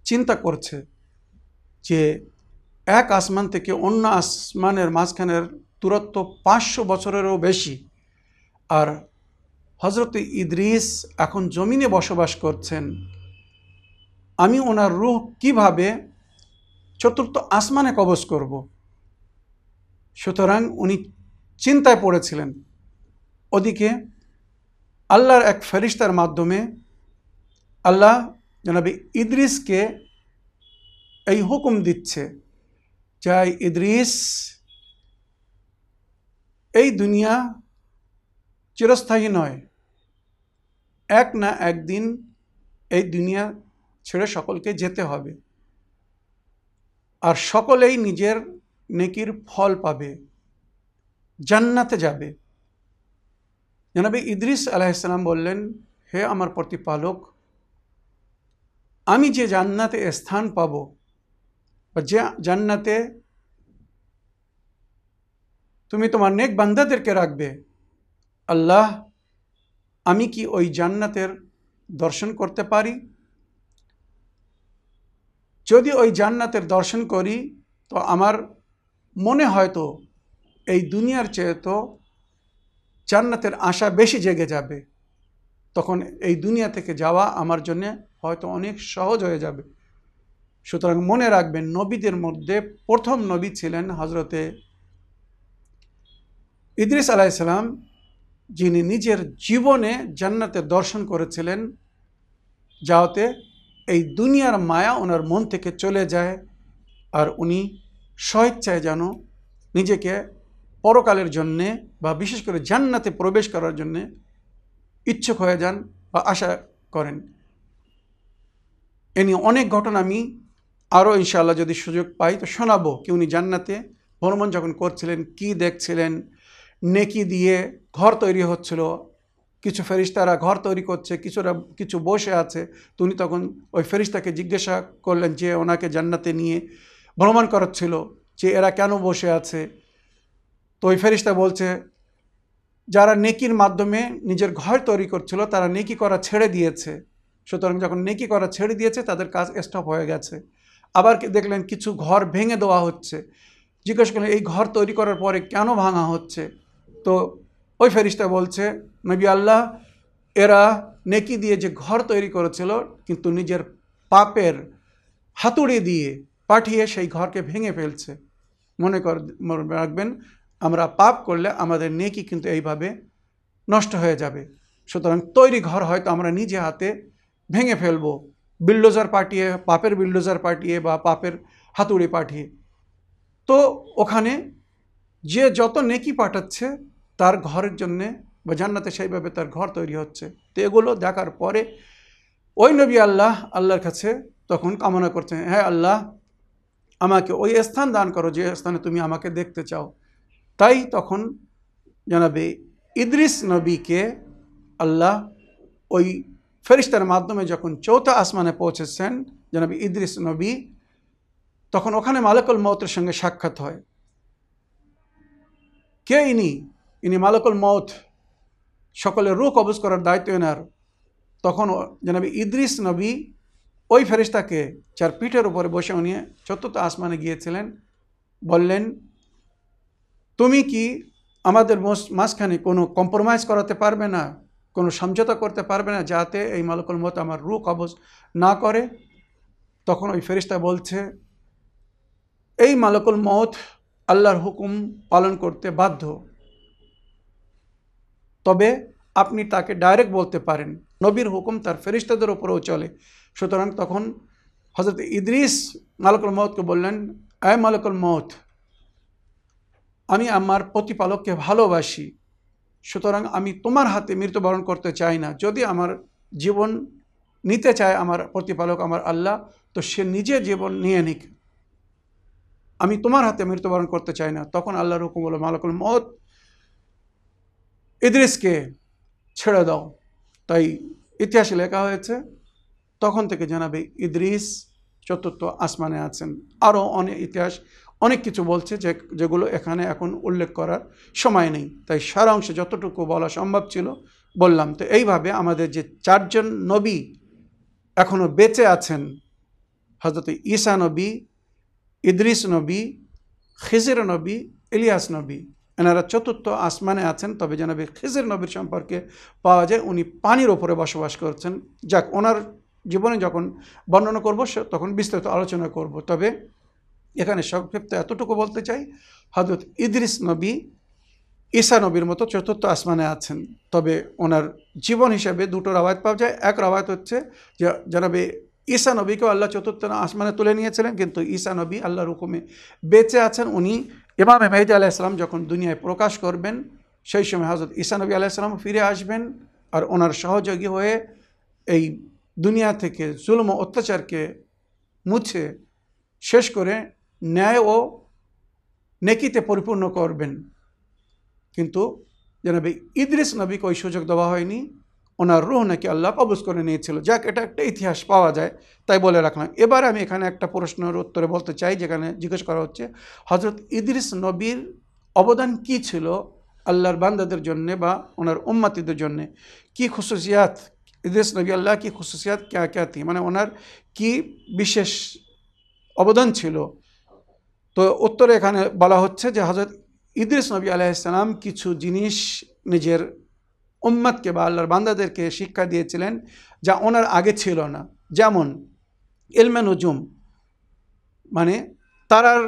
চিন্তা করছে যে, এক আসমান থেকে অন্য আসমানের মাঝখানের দূরত্ব পাঁচশো বছরেরও বেশি। আর হজরত ইদ্রিস এখন জমিনে বসবাস করছেন। আমি ওনার রুহ কীভাবে চতুর্থ আসমানে কবজ করব? সুতরাং উনি চিন্তায় পড়েছিলেন। ওদিকে আল্লাহর এক ফেরিস্তার মাধ্যমে আল্লাহ জনাবি ইদ্রিসকে এই হুকুম দিচ্ছে যাই ইদ্রিস, এই দুনিয়া চিরস্থায়ী নয়। এক না একদিন এই দুনিয়া ছেড়ে সকলকে যেতে হবে। আর সকলেই নিজের নেকির ফল পাবে, জান্নাতে যাবে। জানাবে ইদ্রিস আলাইসালাম বললেন, হে আমার প্রতিপালক, আমি যে জান্নাতে স্থান পাব বা যে জান্নাতে তুমি তোমার নেক বান্দাদেরকে রাখবে, আল্লাহ, আমি কি ওই জান্নাতের দর্শন করতে পারি? যদি ওই জান্নাতের দর্শন করি, তো আমার মনে হয়তো এই দুনিয়ার চেয়ে তো জান্নাতের আশা বেশি জেগে যাবে। তখন এই দুনিয়া থেকে যাওয়া আমার জন্য হয়তো অনেক সহজ হয়ে যাবে। সুতরাং মনে রাখবেন, নবীদের মধ্যে প্রথম নবী ছিলেন হজরতে ইদ্রিস আলাইসালাম যিনি নিজের জীবনে জান্নাতের দর্শন করেছিলেন। যাওয়াতে এই দুনিয়ার মায়া ওনার মন থেকে চলে যায় আর উনি স্বেচ্ছায় যেন নিজেকে পরকালের জন্যে বা বিশেষ করে জান্নাতে প্রবেশ করার জন্যে ইচ্ছুক হয়ে যান বা আশা করেন। এ নিয়ে অনেক ঘটনা আমি আরও ইনশাআল্লাহ যদি সুযোগ পাই তো শোনাবো কি উনি জান্নাতে ভ্রমণ যখন করছিলেন, কি দেখছিলেন, নেকি দিয়ে ঘর তৈরি হচ্ছিল কিছু ফেরিস্তারা ঘর তৈরি করছে, কিছুরা, কিছু বসে আছে। তো উনি তখন ওই ফেরিস্তাকে জিজ্ঞাসা করলেন যে ওনাকে জান্নাতে নিয়ে ভ্রমণ করাচ্ছিল যে এরা কেন বসে আছে? তো ওই ফেরিস্তা বলছে, যারা নেকির মাধ্যমে নিজের ঘর তৈরি করছিল, তারা নেকি করা ছেড়ে দিয়েছে। সুতরাং যখন নেকি করা ছেড়ে দিয়েছে, তাদের কাজ স্টপ হয়ে গেছে। আবার দেখলেন কিছু ঘর ভেঙে দেওয়া হচ্ছে। জিজ্ঞেস করলেন, এই ঘর তৈরি করার পরে কেন ভাঙা হচ্ছে? তো ওই ফেরিস্তা বলছে নবী আল্লাহ এরা নেকি দিয়ে যে ঘর তৈরি করেছিল, কিন্তু নিজের পাপের হাতুড়ি দিয়ে পাঠিয়ে সেই ঘরকে ভেঙে ফেলছে। মনে কর রাখবেন, আমরা পাপ করলে আমাদের নেকি কিন্তু এইভাবে নষ্ট হয়ে যাবে। সুতরাং তৈরি ঘর হয়তো আমরা নিজে হাতে ভেঙে ফেলব বিল্ডোজার পাঠিয়ে, পাপের বিল্ডোজার পাঠিয়ে বা পাপের হাতুড়ি পাঠিয়ে। তো ওখানে যে যত নেকি পাঠাচ্ছে, তার ঘরের জন্যে বা জান্নাতে সেইভাবে তার ঘর তৈরি হচ্ছে। তো এগুলো দেখার পরে ওই নবী আল্লাহ, আল্লাহর কাছে তখন কামনা করছেন হ্যাঁ আল্লাহ, আমাকে ওই স্থান দান করো যে স্থানে তুমি আমাকে দেখতে চাও। তাই তখন জানাবে, ইদ্রিস নবীকে আল্লাহ ওই ফেরিস্তার মাধ্যমে যখন চৌথা আসমানে পৌঁছেছেন, জানাবি ইদ্রিস নবী, তখন ওখানে মালিকুল মৌতের সঙ্গে সাক্ষাৎ হয়। কে ইনি? ইনি মালিকুল মৌত সকলের রুখ কবজ করার দায়িত্ব এনার তখন জানাবি ইদ্রিস নবী ওই ফেরিস্তাকে যার পিঠের উপরে বসে উনি চতুর্থ আসমানে গিয়েছিলেন, বললেন, তুমি কি আমাদের মাঝখানে কোনো কম্প্রোমাইজ করাতে পারবে না, কোনো সমঝোতা করতে পারবে না যাতে এই মালকুল মত আমার রু কবজ না করে? তখন ওই ফেরিস্তা বলছে, এই মালকুল মত আল্লাহর হুকুম পালন করতে বাধ্য। তবে আপনি তাকে ডাইরেক্ট বলতে পারেন। নবীর হুকুম তার ফেরিস্তাদের ওপরেও চলে। সুতরাং তখন হজরত ইদ্রিস মালকুল মতকে বললেন আয় মালকুল মত আমি আমার প্রতিপালককে ভালোবাসি, সুতরাং আমি তোমার হাতে মৃত্যুবরণ করতে চাই না। যদি আমার জীবন নিতে চায় আমার প্রতিপালক, আমার আল্লাহ, তো সে নিজে জীবন নিয়ে নিক। আমি তোমার হাতে মৃত্যুবরণ করতে চাই না। তখন আল্লাহর হুকুম হলো, মালাকুল মত ইদ্রিসকে ছেড়ে দাও। তাই ইতিহাসে লেখা হয়েছে, তখন থেকে জানাবে ইদ্রিস চতুর্থ আসমানে আছেন। আরও অনেক ইতিহাস অনেক কিছু বলছে যে, যেগুলো এখানে এখন উল্লেখ করার সময় নেই। তাই সারা অংশে যতটুকু বলা সম্ভব ছিল বললাম। তো এইভাবে আমাদের যে চারজন নবী এখনও বেঁচে আছেন হজরত ঈসা নবী, ইদ্রিস নবী, খিজির নবী, ইলিয়াস নবী এনারা চতুর্থ আসমানে আছেন, তবে জানাবে খিজির নবীর সম্পর্কে পাওয়া যায় উনি পানির ওপরে বসবাস করছেন। যাক, ওনার জীবনে যখন বর্ণনা করব তখন বিস্তারিত আলোচনা করব। তবে এখানে সংক্ষিপ্ত এতটুকু বলতে চাই হজরত ইদ্রিস নবী ঈসা নবীর মতো চতুর্থ আসমানে আছেন। তবে ওনার জীবন হিসাবে দুটো রাবায়ত পাওয়া যায়। এক রাবায়ত হচ্ছে যে জানাবে ঈসা নবীকেও আল্লাহ চতুর্থ আসমানে তুলে নিয়েছিলেন, কিন্তু ঈসা নবী আল্লাহর হুকুমে বেঁচে আছেন। উনি ইমাম মেহদি আলাইসালাম যখন দুনিয়ায় প্রকাশ করবেন, সেই সময় হজরত ঈসা নবী আলাইসালাম ফিরে আসবেন আর ওনার সহযোগী হয়ে এই দুনিয়া থেকে জুলম ও অত্যাচারকে মুছে, শেষ করে ন্যায় ও নেকিতে পরিপূর্ণ করবেন। কিন্তু জানাবে ইদ্রিস নবীকে ওই সুযোগ দেওয়া হয়নি। ওনার রুহ নাকি আল্লাহ কবজ করে নিয়েছিল। যাক, এটা একটা ইতিহাস পাওয়া যায়। তাই বলে রাখলাম। এবার আমি এখানে একটা প্রশ্নের উত্তরে বলতে চাই, যেখানে জিজ্ঞেস করা হচ্ছে হজরত ইদ্রিস নবীর অবদান কি ছিল আল্লাহর বান্দাদের জন্যে বা ওনার উম্মাতিদের জন্যে? কি খুশুসিয়াত ইদ্রিস নবী আল্লাহ কি খুশুসিয়াত ক্যা ক্যা থি মানে ওনার কি বিশেষ অবদান ছিল? তো উত্তরে এখানে বলা হচ্ছে যে হজরত ইদ্রিস নবী আলাইসালাম কিছু জিনিস নিজের উম্মাদকে বা আল্লাহর বান্দাদেরকে শিক্ষা দিয়েছিলেন যা ওনার আগে ছিল না। যেমন এলমে নজুম মানে তারার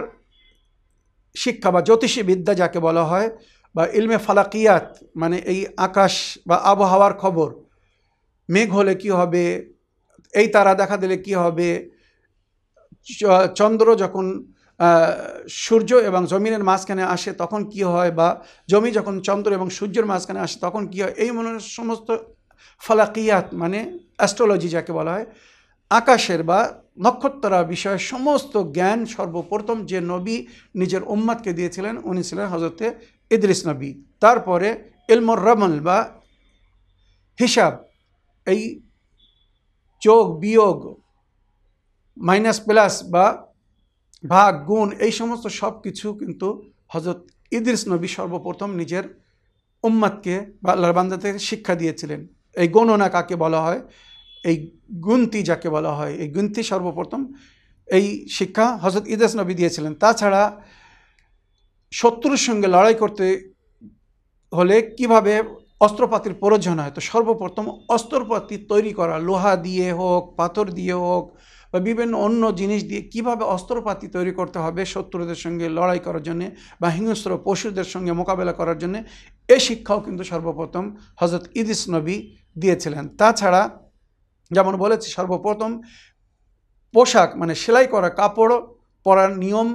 শিক্ষা বা জ্যোতিষী বিদ্যা যাকে বলা হয় বা ইলমে ফালাকিয়াত মানে এই আকাশ বা আবহাওয়ার খবর, মেঘ হলে কি হবে, এই তারা দেখা দিলে কি হবে চন্দ্র যখন সূর্য এবং জমিনের মাঝখানে আসে, তখন কি হয় বা জমি যখন চন্দ্র এবং সূর্যের মাঝখানে আসে, তখন কি হয়? এই মনে সমস্ত ফালাকিয়াত মানে অ্যাস্ট্রোলজি যাকে বলা হয়, আকাশের বা নক্ষত্রা বিষয়ে সমস্ত জ্ঞান সর্বপ্রথম যে নবী নিজের উম্মাদকে দিয়েছিলেন, উনি ছিলেন হজরতে ইদ্রিস নবী। তারপরে ইলমর রমল বা হিসাব, এই যোগ, বিয়োগ, মাইনাস, প্লাস বা ভাগ, গুণ, এই সমস্ত সব কিছু কিন্তু হজরত ইদ্রিস নবী সর্বপ্রথম নিজের উম্মাদকে বা আল্লাহর থেকে শিক্ষা দিয়েছিলেন। এই গণনা কাকে বলা হয়? এই গুন্তি যাকে বলা হয়? এই গুন্তি সর্বপ্রথম এই শিক্ষা হজরত ইদ্রিস নবী দিয়েছিলেন। তাছাড়া শত্রুর সঙ্গে লড়াই করতে হলে কীভাবে অস্ত্রপাতির প্রয়োজন হয়? তো সর্বপ্রথম অস্ত্রপাতি তৈরি করা, লোহা দিয়ে হোক, পাথর দিয়ে হোক বা বিভিন্ন অন্য জিনিস দিয়ে কীভাবে অস্ত্রপাতি তৈরি করতে হবে শত্রুদের সঙ্গে লড়াই করার জন্যে বা হিংস্র পশুদের সঙ্গে মোকাবেলা করার জন্যে, এ শিক্ষাও কিন্তু সর্বপ্রথম হজরত ইদিস নবী দিয়েছিলেন। তাছাড়া যেমন বলেছি, সর্বপ্রথম পোশাক মানে সেলাই করা কাপড় পরার নিয়ম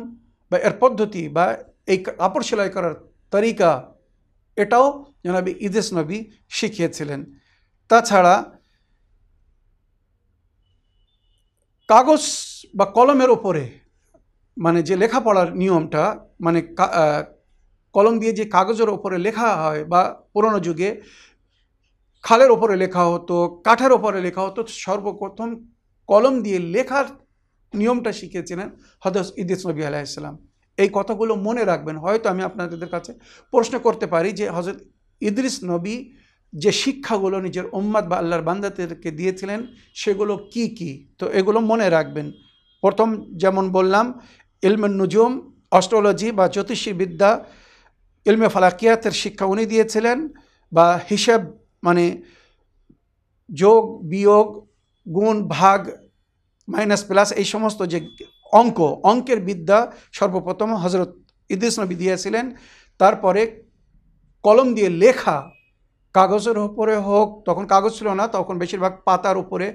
বা এর পদ্ধতি বা এই কাপড় সেলাই করার তরিকা, এটাও জনাবি ইদেশ নবী শিখিয়েছিলেন। তাছাড়া কাগজ বা কলমের ওপরে মানে যে লেখাপড়ার নিয়মটা মানে কলম দিয়ে যে কাগজের ওপরে লেখা হয় বা পুরোনো যুগে খালের ওপরে লেখা হতো, কাঠের ওপরে লেখা হতো, সর্বপ্রথম কলম দিয়ে লেখার নিয়মটা শিখেছিলেন হদস ইদিস নবী আলাইসাল্লাম এই কথাগুলো মনে রাখবেন। হয়তো আমি আপনাদের কাছে প্রশ্ন করতে পারি যে হজরত ইদ্রিস নবী যে শিক্ষাগুলো নিজের উম্মাদ বা আল্লাহর বান্দাদেরকে দিয়েছিলেন, সেগুলো কি কি? তো এগুলো মনে রাখবেন। প্রথম যেমন বললাম ইলমে নুজুম, অস্ট্রোলজি বা জ্যোতিষী বিদ্যা ইলমে ফালাকিয়াতের শিক্ষা উনি দিয়েছিলেন বা হিসাব মানে যোগ, বিয়োগ, গুণ, ভাগ, মাইনাস, প্লাস এই সমস্ত যে অঙ্ক, অঙ্কের বিদ্যা সর্বপ্রথম হজরত ইদিস নবী দিয়েছিলেন। তারপরে কলম দিয়ে লেখা কাগজের উপরে হোক, তখন কাগজ ছিল না, তখন বেশিরভাগ পাতার উপরে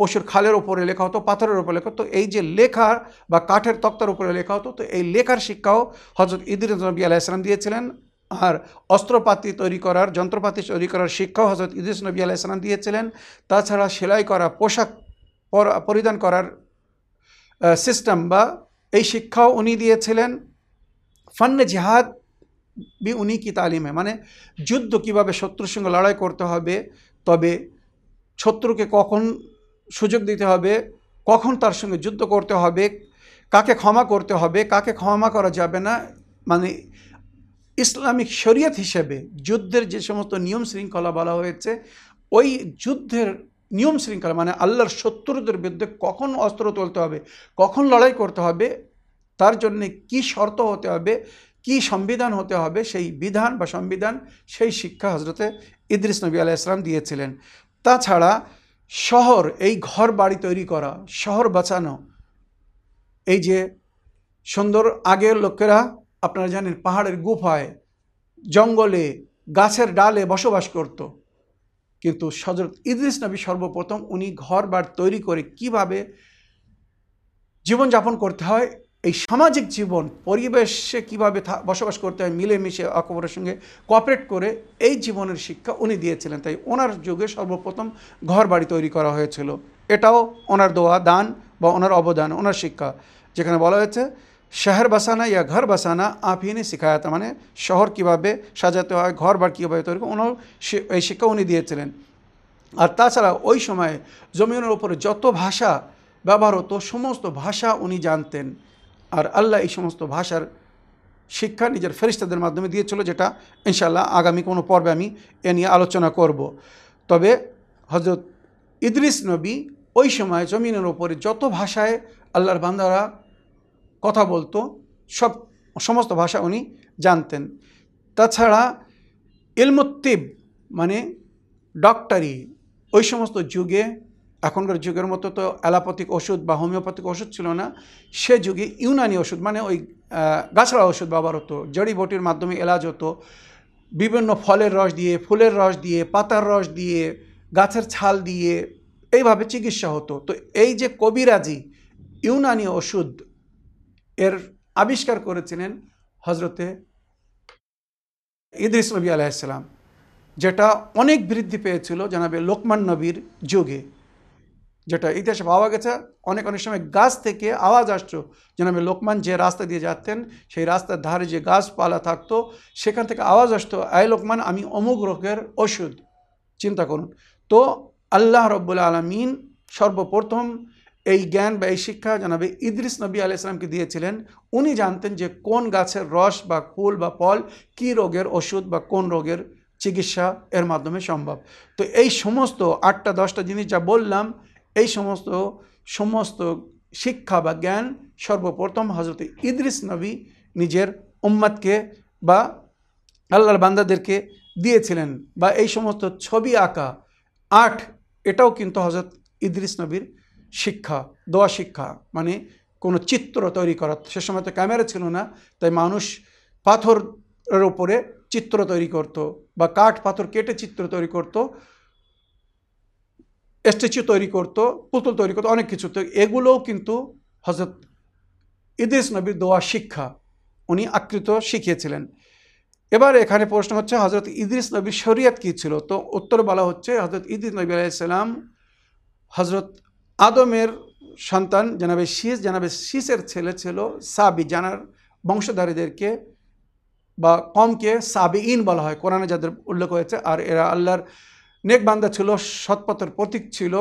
পশুর খালের উপরে লেখা হতো, পাথরের উপরে লেখা হতো। এই যে লেখা বা কাঠের তক্তার উপরে লেখা হতো, তো এই লেখার শিক্ষাও হজরত ইদির নবী আলাইসালাম দিয়েছিলেন। আর অস্ত্রপাতি তৈরি করার, যন্ত্রপাতি তৈরি করার শিক্ষাও হজরত ইদিস নবী আলাইসালাম দিয়েছিলেন। তাছাড়া সেলাই করা, পোশাক পরিধান করার সিস্টেম বা এই শিক্ষাও উনি দিয়েছিলেন। ফান্নে জিহাদ বি উনি কি তালিমে? মানে যুদ্ধ কীভাবে শত্রুর সঙ্গে লড়াই করতে হবে, তবে শত্রুকে কখন সুযোগ দিতে হবে, কখন তার সঙ্গে যুদ্ধ করতে হবে, কাকে ক্ষমা করতে হবে, কাকে ক্ষমা করা যাবে না মানে ইসলামিক শরীয়ত হিসেবে যুদ্ধের যে সমস্ত নিয়ম শৃঙ্খলা বলা হয়েছে, ওই যুদ্ধের নিয়ম শৃঙ্খলা মানে আল্লাহর শত্রুদের বিরুদ্ধে কখন অস্ত্র তুলতে হবে, কখন লড়াই করতে হবে, তার জন্যে কি শর্ত হতে হবে কি সংবিধান হতে হবে, সেই বিধান বা সংবিধান, সেই শিক্ষা হজরতে ইদ্রিস নবী আলাহ ইসলাম দিয়েছিলেন। তাছাড়া শহর, এই ঘর বাড়ি তৈরি করা, শহর বাঁচানো, এই যে সুন্দর আগের লোকেরা, আপনারা জানেন পাহাড়ের গুফায়, জঙ্গলে, গাছের ডালে বসবাস করত। কিন্তু হজরত ইদ্রিস নবী সর্বপ্রথম উনি ঘর বাড়ি তৈরি করে কীভাবে জীবনযাপন করতে হয় এই সামাজিক জীবন, পরিবেশে কীভাবে বসবাস করতে হয়, মিলেমিশে অকবরের সঙ্গে কোঅপারেট করে, এই জীবনের শিক্ষা উনি দিয়েছিলেন। তাই ওনার যুগে সর্বপ্রথম ঘর বাড়ি তৈরি করা হয়েছিল। এটাও ওনার দোয়া, দান বা ওনার অবদান, ওনার শিক্ষা। যেখানে বলা হয়েছে, শহর বাসানা ইয়া ঘর বাসানা আফিনে শিখায়াতা মানে শহর কীভাবে সাজাতে হয় ঘর বাড়ি কীভাবে তৈরি ওনার এই শিক্ষা উনি দিয়েছিলেন। আর তাছাড়া ওই সময় জমিনের ওপরে যত ভাষা ব্যবহার হতো, সমস্ত ভাষা উনি জানতেন। আর আল্লাহ এই সমস্ত ভাষার শিক্ষা নিজের ফেরিস্তাদের মাধ্যমে দিয়েছিল, যেটা ইনশাল্লাহ আগামী কোনো পর্বে আমি এ নিয়ে আলোচনা করব। তবে হজরত ইদ্রিস নবী ওই সময় জমিনের ওপরে যত ভাষায় আল্লাহর বান্দারা কথা বলতো, সব সমস্ত ভাষা উনি জানতেন। তাছাড়া ইলমুত্তিব মানে ডক্টরি, ওই সমস্ত যুগে এখনকার যুগের মতো তো অ্যালোপ্যাথিক ওষুধ বা হোমিওপ্যাথিক ওষুধ ছিল না। সে যুগে ইউনানি ওষুধ মানে ওই গাছড়া ওষুধ ব্যবহার হতো। জড়িবটির মাধ্যমে এলাজ হতো। বিভিন্ন ফলের রস দিয়ে, ফুলের রস দিয়ে, পাতার রস দিয়ে, গাছের ছাল দিয়ে এইভাবে চিকিৎসা হতো। তো এই যে কবিরাজি ইউনানি ওষুধ এর আবিষ্কার করেছিলেন হজরতে ইদ্রিস নবী আলাইসালাম যেটা অনেক বৃদ্ধি পেয়েছিল জানাবে লোকমান নবীর যুগে। যেটা ইতিহাসে পাওয়া গেছে, অনেক অনেক সময় গাছ থেকে আওয়াজ আসতো, যেন আমি লোকমান যে রাস্তা দিয়ে যাচ্ছেন, সেই রাস্তার ধারে যে গাছপালা থাকতো, সেখান থেকে আওয়াজ আসতো, আয় লোকমান, আমি অমুক রোগের ওষুধ। চিন্তা করুন। তো আল্লাহ রব্বুল আলমিন সর্বপ্রথম এই জ্ঞান বা এই শিক্ষা জানাবে ইদ্রিস নবী আলি ইসলামকে দিয়েছিলেন। উনি জানতেন যে কোন গাছের রস বা ফুল বা ফল কী রোগের ওষুধ বা কোন রোগের চিকিৎসা এর মাধ্যমে সম্ভব। তো এই সমস্ত আটটা, দশটা জিনিস যা বললাম এই সমস্ত সমস্ত শিক্ষা বা জ্ঞান সর্বপ্রথম হজরত ইদ্রিস নবী নিজের উম্মাদকে বা আল্লাহর বান্দাদেরকে দিয়েছিলেন বা এই সমস্ত ছবি আঁকা, আর্ট, এটাও কিন্তু হজরত ইদ্রিস নবীর শিক্ষা, দোয়া শিক্ষা। মানে কোনো চিত্র তৈরি করা সে সময় তো ক্যামেরা ছিল না, তাই মানুষ পাথরের ওপরে চিত্র তৈরি করত বা কাঠ পাথর কেটে চিত্র তৈরি করত। স্ট্যাচু তৈরি করতো, পুতুল তৈরি করতো, অনেক কিছু। তো এগুলোও কিন্তু হজরত ইদিস নবীর দোয়া শিক্ষা উনি আকৃত শিখিয়েছিলেন। এবার এখানে প্রশ্ন হচ্ছে হজরত ইদ্রিস নবীর শরিয়াত কী ছিল? তো উত্তর বলা হচ্ছে হজরত ইদ্রিস নবী আলাইসাল্লাম হজরত আদমের সন্তান জানাবে শীষ, জানাবে শীষের ছেলে ছিল সাবি, জানার বংশধারীদেরকে বা কমকে সাবি ইন বলা হয়। কোরআনে যাদের উল্লেখ হয়েছে, আর এরা আল্লাহর নেক বান্দা ছিল, সৎপথের প্রতীক ছিল,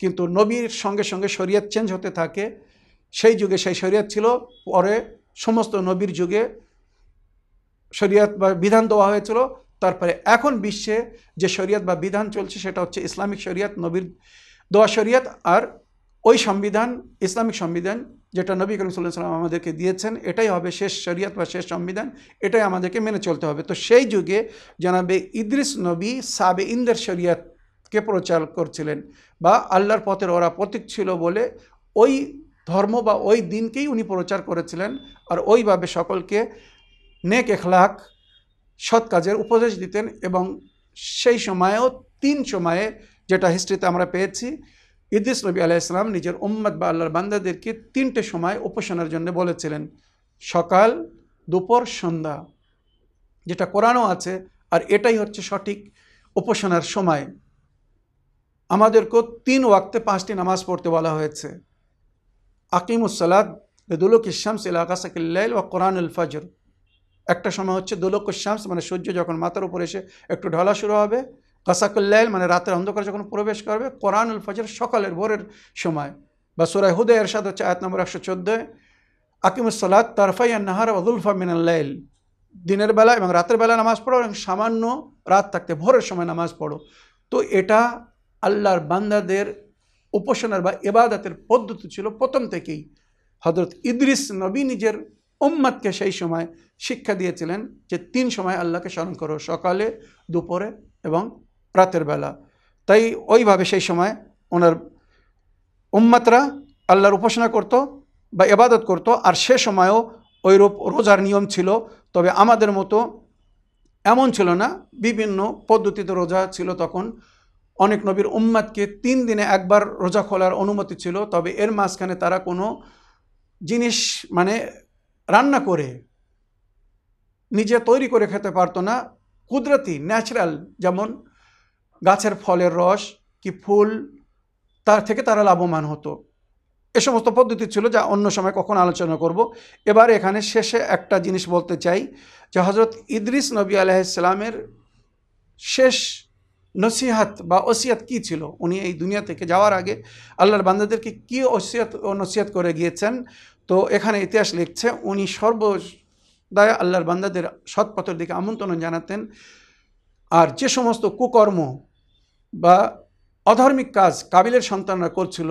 কিন্তু নবীর সঙ্গে সঙ্গে শরীয়ত চেঞ্জ হতে থাকে। সেই যুগে সেই শরীয়ত ছিল, পরে সমস্ত নবীর যুগে শরীয়ত বা বিধান দেওয়া হয়েছিল। তারপরে এখন বিশ্বে যে শরীয়ত বা বিধান চলছে, সেটা হচ্ছে ইসলামিক শরীয়ত, নবীর দোয়া শরীয়ত আর ওই সংবিধান, ইসলামিক সংবিধান যেটা নবী করিম সাল্লাহ সাল্লাম আমাদেরকে দিয়েছেন, এটাই হবে শেষ শরীয়ত বা শেষ সংবিধান, এটাই আমাদেরকে মেনে চলতে হবে। তো সেই যুগে জানাবে ইদ্রিস নবী সাবে ইন্দের শরিয়তকে প্রচার করছিলেন বা আল্লাহর পথের ওরা প্রতীক ছিল বলে ওই ধর্ম বা ওই দিনকেই উনি প্রচার করেছিলেন আর ওইভাবে সকলকে নেক এখলাক, সৎ কাজের উপদেশ দিতেন এবং সেই সময়েও তিন সময়ে যেটা হিস্ট্রিতে আমরা পেয়েছি ইদ্রিস নবী আলাইসলাম নিজের উম্মদ বা আল্লাহর বান্দাদেরকে তিনটে সময় উপাসনার জন্য বলেছিলেন। সকাল, দুপুর, সন্ধ্যা, যেটা কোরআনও আছে, আর এটাই হচ্ছে সঠিক উপাসনার সময়। আমাদেরকেও তিন ওয়াক্তে পাঁচটি নামাজ পড়তে বলা হয়েছে। আকিমুসলাদ বেদুলুক ইসামস ইলাকাসাকিল্লাইল ও কোরআনুল ফজর। একটা সময় হচ্ছে দোলক শামস মানে সূর্য যখন মাথার উপর এসে একটু ঢলা শুরু হবে কাসাকুল্লাইল মানে রাতের অন্ধকার যখন প্রবেশ করবে, কোরআনুল ফজর সকালের ভোরের সময়। বা সুরাই হুদে এরশাদ হচ্ছে আয়াত নম্বর একশো চোদ্দোয় আকিমুসলাদ তারফাই নাহার ওদুলফা মিনাল্লাইল দিনের বেলা এবং রাতের বেলা নামাজ পড়ো এবং সামান্য রাত থাকতে ভোরের সময় নামাজ পড়ো। তো এটা আল্লাহর বান্দাদের উপাসনার বা এবাদতের পদ্ধতি ছিল প্রথম থেকেই। হজরত ইদ্রিস নবী নিজের উম্মাদকে সেই সময় শিক্ষা দিয়েছিলেন যে তিন সময় আল্লাহকে স্মরণ করো, সকালে, দুপুরে এবং রাতের বেলা। তাই ওইভাবে সেই সময় ওনার উম্মাতরা আল্লাহর উপাসনা করত বা এবাদত করত, আর সে সময়ও ওইরূপ রোজার নিয়ম ছিল। তবে আমাদের মতো এমন ছিল না, বিভিন্ন পদ্ধতিতে রোজা ছিল তখন। অনেক নবীর উম্মাদকে তিন দিনে একবার রোজা খোলার অনুমতি ছিল, তবে এর মাঝখানে তারা কোনো জিনিস মানে রান্না করে, নিজে তৈরি করে খেতে পারতো না। কুদরতি, ন্যাচারাল যেমন গাছের ফলের রস কি ফুল? তার থেকে তারা লাভবান হতো। এ সমস্ত পদ্ধতি ছিল যা অন্য সময় কখন আলোচনা করব। এবার এখানে শেষে একটা জিনিস বলতে চাই, যে হজরত ইদ্রিস নবী আলাইসালামের শেষ নসিহাত বা ওসিয়াত কী ছিল? উনি এই দুনিয়া থেকে যাওয়ার আগে আল্লাহর বান্দাদেরকে কী ওসিয়াত ও নসিহাত করে গিয়েছেন? তো এখানে ইতিহাস লিখছে, উনি সর্বদায় আল্লাহর বান্দাদের সৎপথের দিকে আমন্ত্রণ জানাতেন। আর যে সমস্ত কুকর্ম বা অধার্মিক কাজ কাবিলের সন্তানরা করছিল,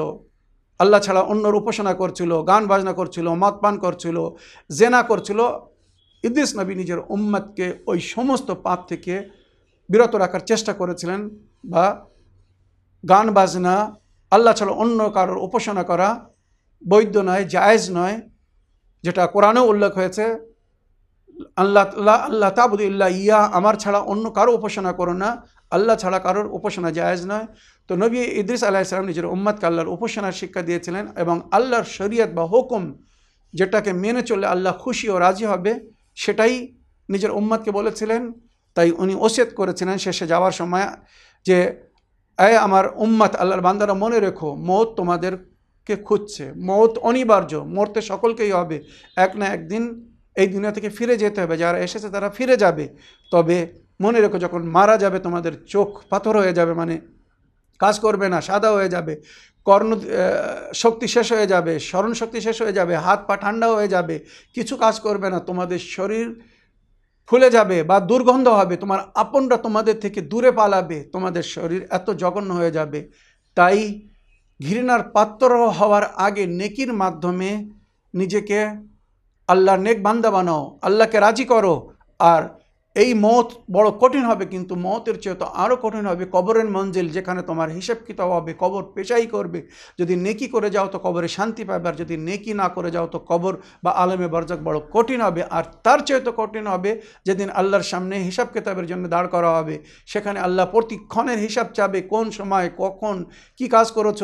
আল্লাহ ছাড়া অন্যর উপাসনা করছিল, গান বাজনা করছিল, মদ পান করছিল, জেনা করছিল। ইদ্রিস নবী নিজের উম্মাদকে ওই সমস্ত পাপ থেকে বিরত রাখার চেষ্টা করেছিলেন বা গান বাজনা, আল্লাহ ছাড়া অন্য কারোর উপাসনা করা বৈধ নয়, জায়েজ নয়, যেটা কোরআনেও উল্লেখ হয়েছে। আল্লাহ আল্লাহ আল্লাহ তাবুদুল্লাহ ইয়া, আমার ছাড়া অন্য কারও উপাসনা করো না। আল্লাহ ছাড়া কারোর উপাসনা জায়েজ নয়। তো নবী ইদ্রিস আলাহিসাল্লাম নিজের উম্মাদকে আল্লাহর উপাসনার শিক্ষা দিয়েছিলেন এবং আল্লাহর শরীয়ত বা হুকুম যেটাকে মেনে চললে আল্লাহ খুশি ও রাজি হবে, সেটাই নিজের উম্মাদকে বলেছিলেন। তাই উনি ওসিয়ত করেছিলেন শেষে যাওয়ার সময় যে, এ আমার উম্মাত আল্লাহর বান্দারা মনে রেখো মৌত তোমাদেরকে খুঁজছে। মৌত অনিবার্য, মরতে সকলকেই হবে। এক না একদিন এই দুনিয়া থেকে ফিরে যেতে হবে। যারা এসেছে তারা ফিরে যাবে। তবে মনে রেখো, যখন মারা যাবে তোমাদের চোখ পাথর হয়ে যাবে মানে কাজ করবে না, সাদা হয়ে যাবে, কর্ণ শক্তি শেষ হয়ে যাবে, স্মরণ শক্তি শেষ হয়ে যাবে, হাত পা ঠান্ডা হয়ে যাবে, কিছু কাজ করবে না, তোমাদের শরীর ফুলে যাবে বা দুর্গন্ধ হবে, তোমার আপনরা তোমাদের থেকে দূরে পালাবে, তোমাদের শরীর এত জঘন্য হয়ে যাবে। তাই ঘৃণার পাত্র হওয়ার আগে নেকির মাধ্যমে নিজেকে আল্লাহর নেক বান্দা বানাও, আল্লাহকে রাজি করো। আর এই মত বড় কঠিন হবে, কিন্তু মতের চেয়ে তো আরও কঠিন হবে। কবরের মঞ্জিল যেখানে তোমার হিসেব কিতাব হবে, কবর পেশাই করবে। যদি নেকি করে যাও তো কবরে শান্তি পাবে, আর যদি নেকি না করে যাও তো কবর বা আলমে বরজাক বড় কঠিন হবে। আর তার চেয়ে তো কঠিন হবে, যেদিন আল্লাহর সামনে হিসাব কিতাবের জন্য দাঁড় করা হবে। সেখানে আল্লাহ প্রতিক্ষণের হিসাব চাবে, কোন সময়, কখন কি কাজ করেছ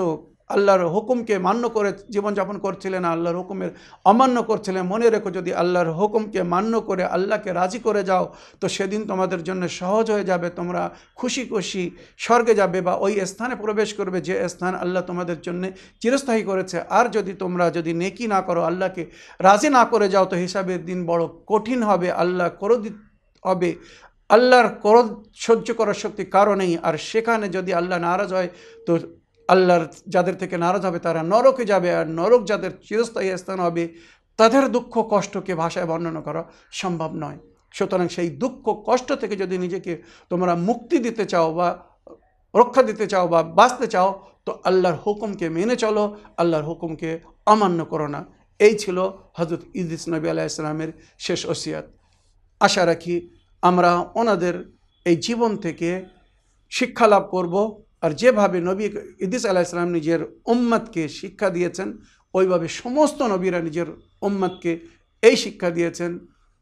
আল্লাহর হুকুমকে মান্য করে জীবনযাপন করছিলেন, আল্লাহর হুকুমের অমান্য করছিলেন। মনে রেখো, যদি আল্লাহর হুকুমকে মান্য করে আল্লাহকে রাজি করে যাও, তো সেদিন তোমাদের জন্য সহজ হয়ে যাবে, তোমরা খুশি খুশি স্বর্গে যাবে বা ওই স্থানে প্রবেশ করবে, যে স্থান আল্লাহ তোমাদের জন্য চিরস্থায়ী করেছে। আর যদি তোমরা যদি নেকি না করো, আল্লাহকে রাজি না করে যাও, তো হিসাবের দিন বড় কঠিন হবে, আল্লাহ করো হবে। আল্লাহর করদ সহ্য করার শক্তি কারণেই আর সেখানে যদি আল্লাহ নারাজ হয়, তো আল্লাহর যাদের থেকে নারাজ হবে, তারা নরকে যাবে আর নরক যাদের চিরস্থায়ী স্থান হবে, তাদের দুঃখ কষ্টকে ভাষায় বর্ণনা করা সম্ভব নয়। সুতরাং সেই দুঃখ কষ্ট থেকে যদি নিজেকে তোমরা মুক্তি দিতে চাও বা রক্ষা দিতে চাও বা বাঁচতে চাও, তো আল্লাহর হুকুমকে মেনে চলো, আল্লাহর হুকুমকে অমান্য করো না। এই ছিল হজরত ইদিস নবী আলাহ ইসলামের শেষ ওসিয়াত। আশা রাখি আমরা ওনাদের এই জীবন থেকে শিক্ষা লাভ করব। আর যেভাবে নবী ইদিস আলাহ ইসলাম নিজের উম্মাদকে শিক্ষা দিয়েছেন, ওইভাবে সমস্ত নবীরা নিজের উম্মাদকে এই শিক্ষা দিয়েছেন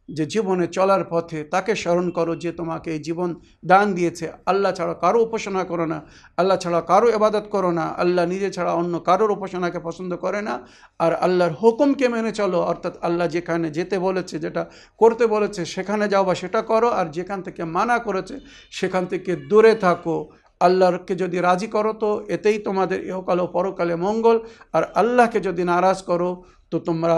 যে জীবনে চলার পথে তাকে স্মরণ করো যে তোমাকে এই জীবন দান দিয়েছে। আল্লাহ ছাড়া কারও উপাসনা করো না, আল্লাহ ছাড়া কারও এবাদত করো না, আল্লাহ নিজে ছাড়া অন্য কারোর উপাসনাকে পছন্দ করে না। আর আল্লাহর হুকুমকে মেনে চলো, অর্থাৎ আল্লাহ যেখানে যেতে বলেছে, যেটা করতে বলেছে, সেখানে যাও বা সেটা করো। আর যেখান থেকে মানা করেছে, সেখান থেকে দূরে থাকো। আল্লাহকে যদি রাজি করো তো এতেই তোমাদের ইহকাল ও পরকালে মঙ্গল। আর আল্লাহকে যদি নারাজ করো তো তোমরা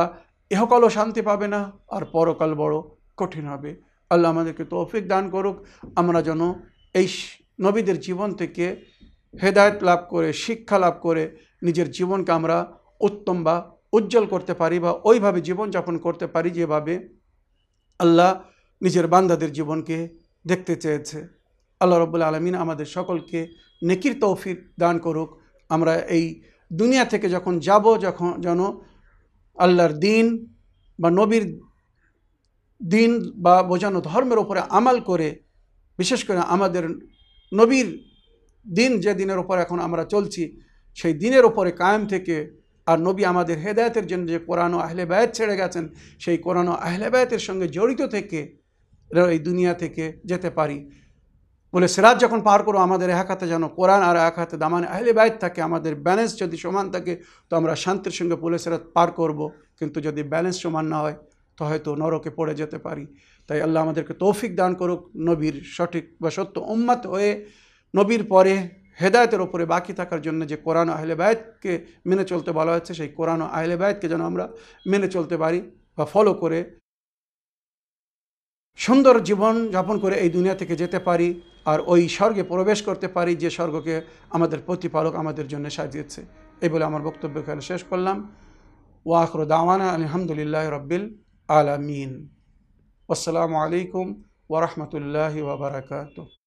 ইহকালও শান্তি পাবে না, আর পরকাল বড় কঠিন হবে। আল্লাহ আমাদেরকে তৌফিক দান করুক। আমরা যেন এই নবীদের জীবন থেকে হেদায়ত লাভ করে, শিক্ষা লাভ করে নিজের জীবনকে আমরা উত্তম বা উজ্জ্বল করতে পারি বা ওইভাবে জীবনযাপন করতে পারি যেভাবে আল্লাহ নিজের বান্দাদের জীবনকে দেখতে চেয়েছে। আল্লাহ রব্বুল আলমিন আমাদের সকলকে নেকির তৌফিক দান করুক। আমরা এই দুনিয়া থেকে যখন যাব, যখন যেন আল্লাহর দিন বা নবীর দিন বা বোঝানো ধর্মের ওপরে আমাল করে, বিশেষ করে আমাদের নবীর দিন যে দিনের ওপর এখন আমরা চলছি, সেই দিনের ওপরে কায়েম থেকে আর নবী আমাদের হেদায়তের জন্য যে কোরআন আহলে বায়াত ছেড়ে গেছেন, সেই কোরআন আহলে বায়াতের সঙ্গে জড়িত থেকে এই দুনিয়া থেকে যেতে পারি। বলে সিরাজ যখন পার করো, আমাদের এক হাতে যেন কোরআন আর এক হাতে দামান আহলে বাইত থাকে, আমাদের ব্যালেন্স যদি সমান থাকে, তো আমরা শান্তির সঙ্গে পুলে সিরাজ পার করব। কিন্তু যদি ব্যালেন্স সমান না হয়, তো হয়তো নরকে পড়ে যেতে পারি। তাই আল্লাহ আমাদেরকে তৌফিক দান করুক নবীর সঠিক বা সত্য উম্মাত হয়ে, নবীর পরে হেদায়তের ওপরে বাকি থাকার জন্য যে কোরআন আহলে বায়তকে মেনে চলতে বলা হচ্ছে, সেই কোরআন আহলে বায়তকে যেন আমরা মেনে চলতে পারি বা ফলো করে সুন্দর জীবন যাপন করে এই দুনিয়া থেকে যেতে পারি। আর ওই স্বর্গে প্রবেশ করতে পারি যে স্বর্গকে আমাদের প্রতিপালক আমাদের জন্য সাজিয়েছে। এই বলে আমার বক্তব্য এখানে শেষ করলাম। ওয়াকর দাওয়ানা আলহামদুলিল্লাহ রব্বিল আলামিন। আসসালামু আলাইকুম ওরহমতুল্লাহি ওবরাকাতুহ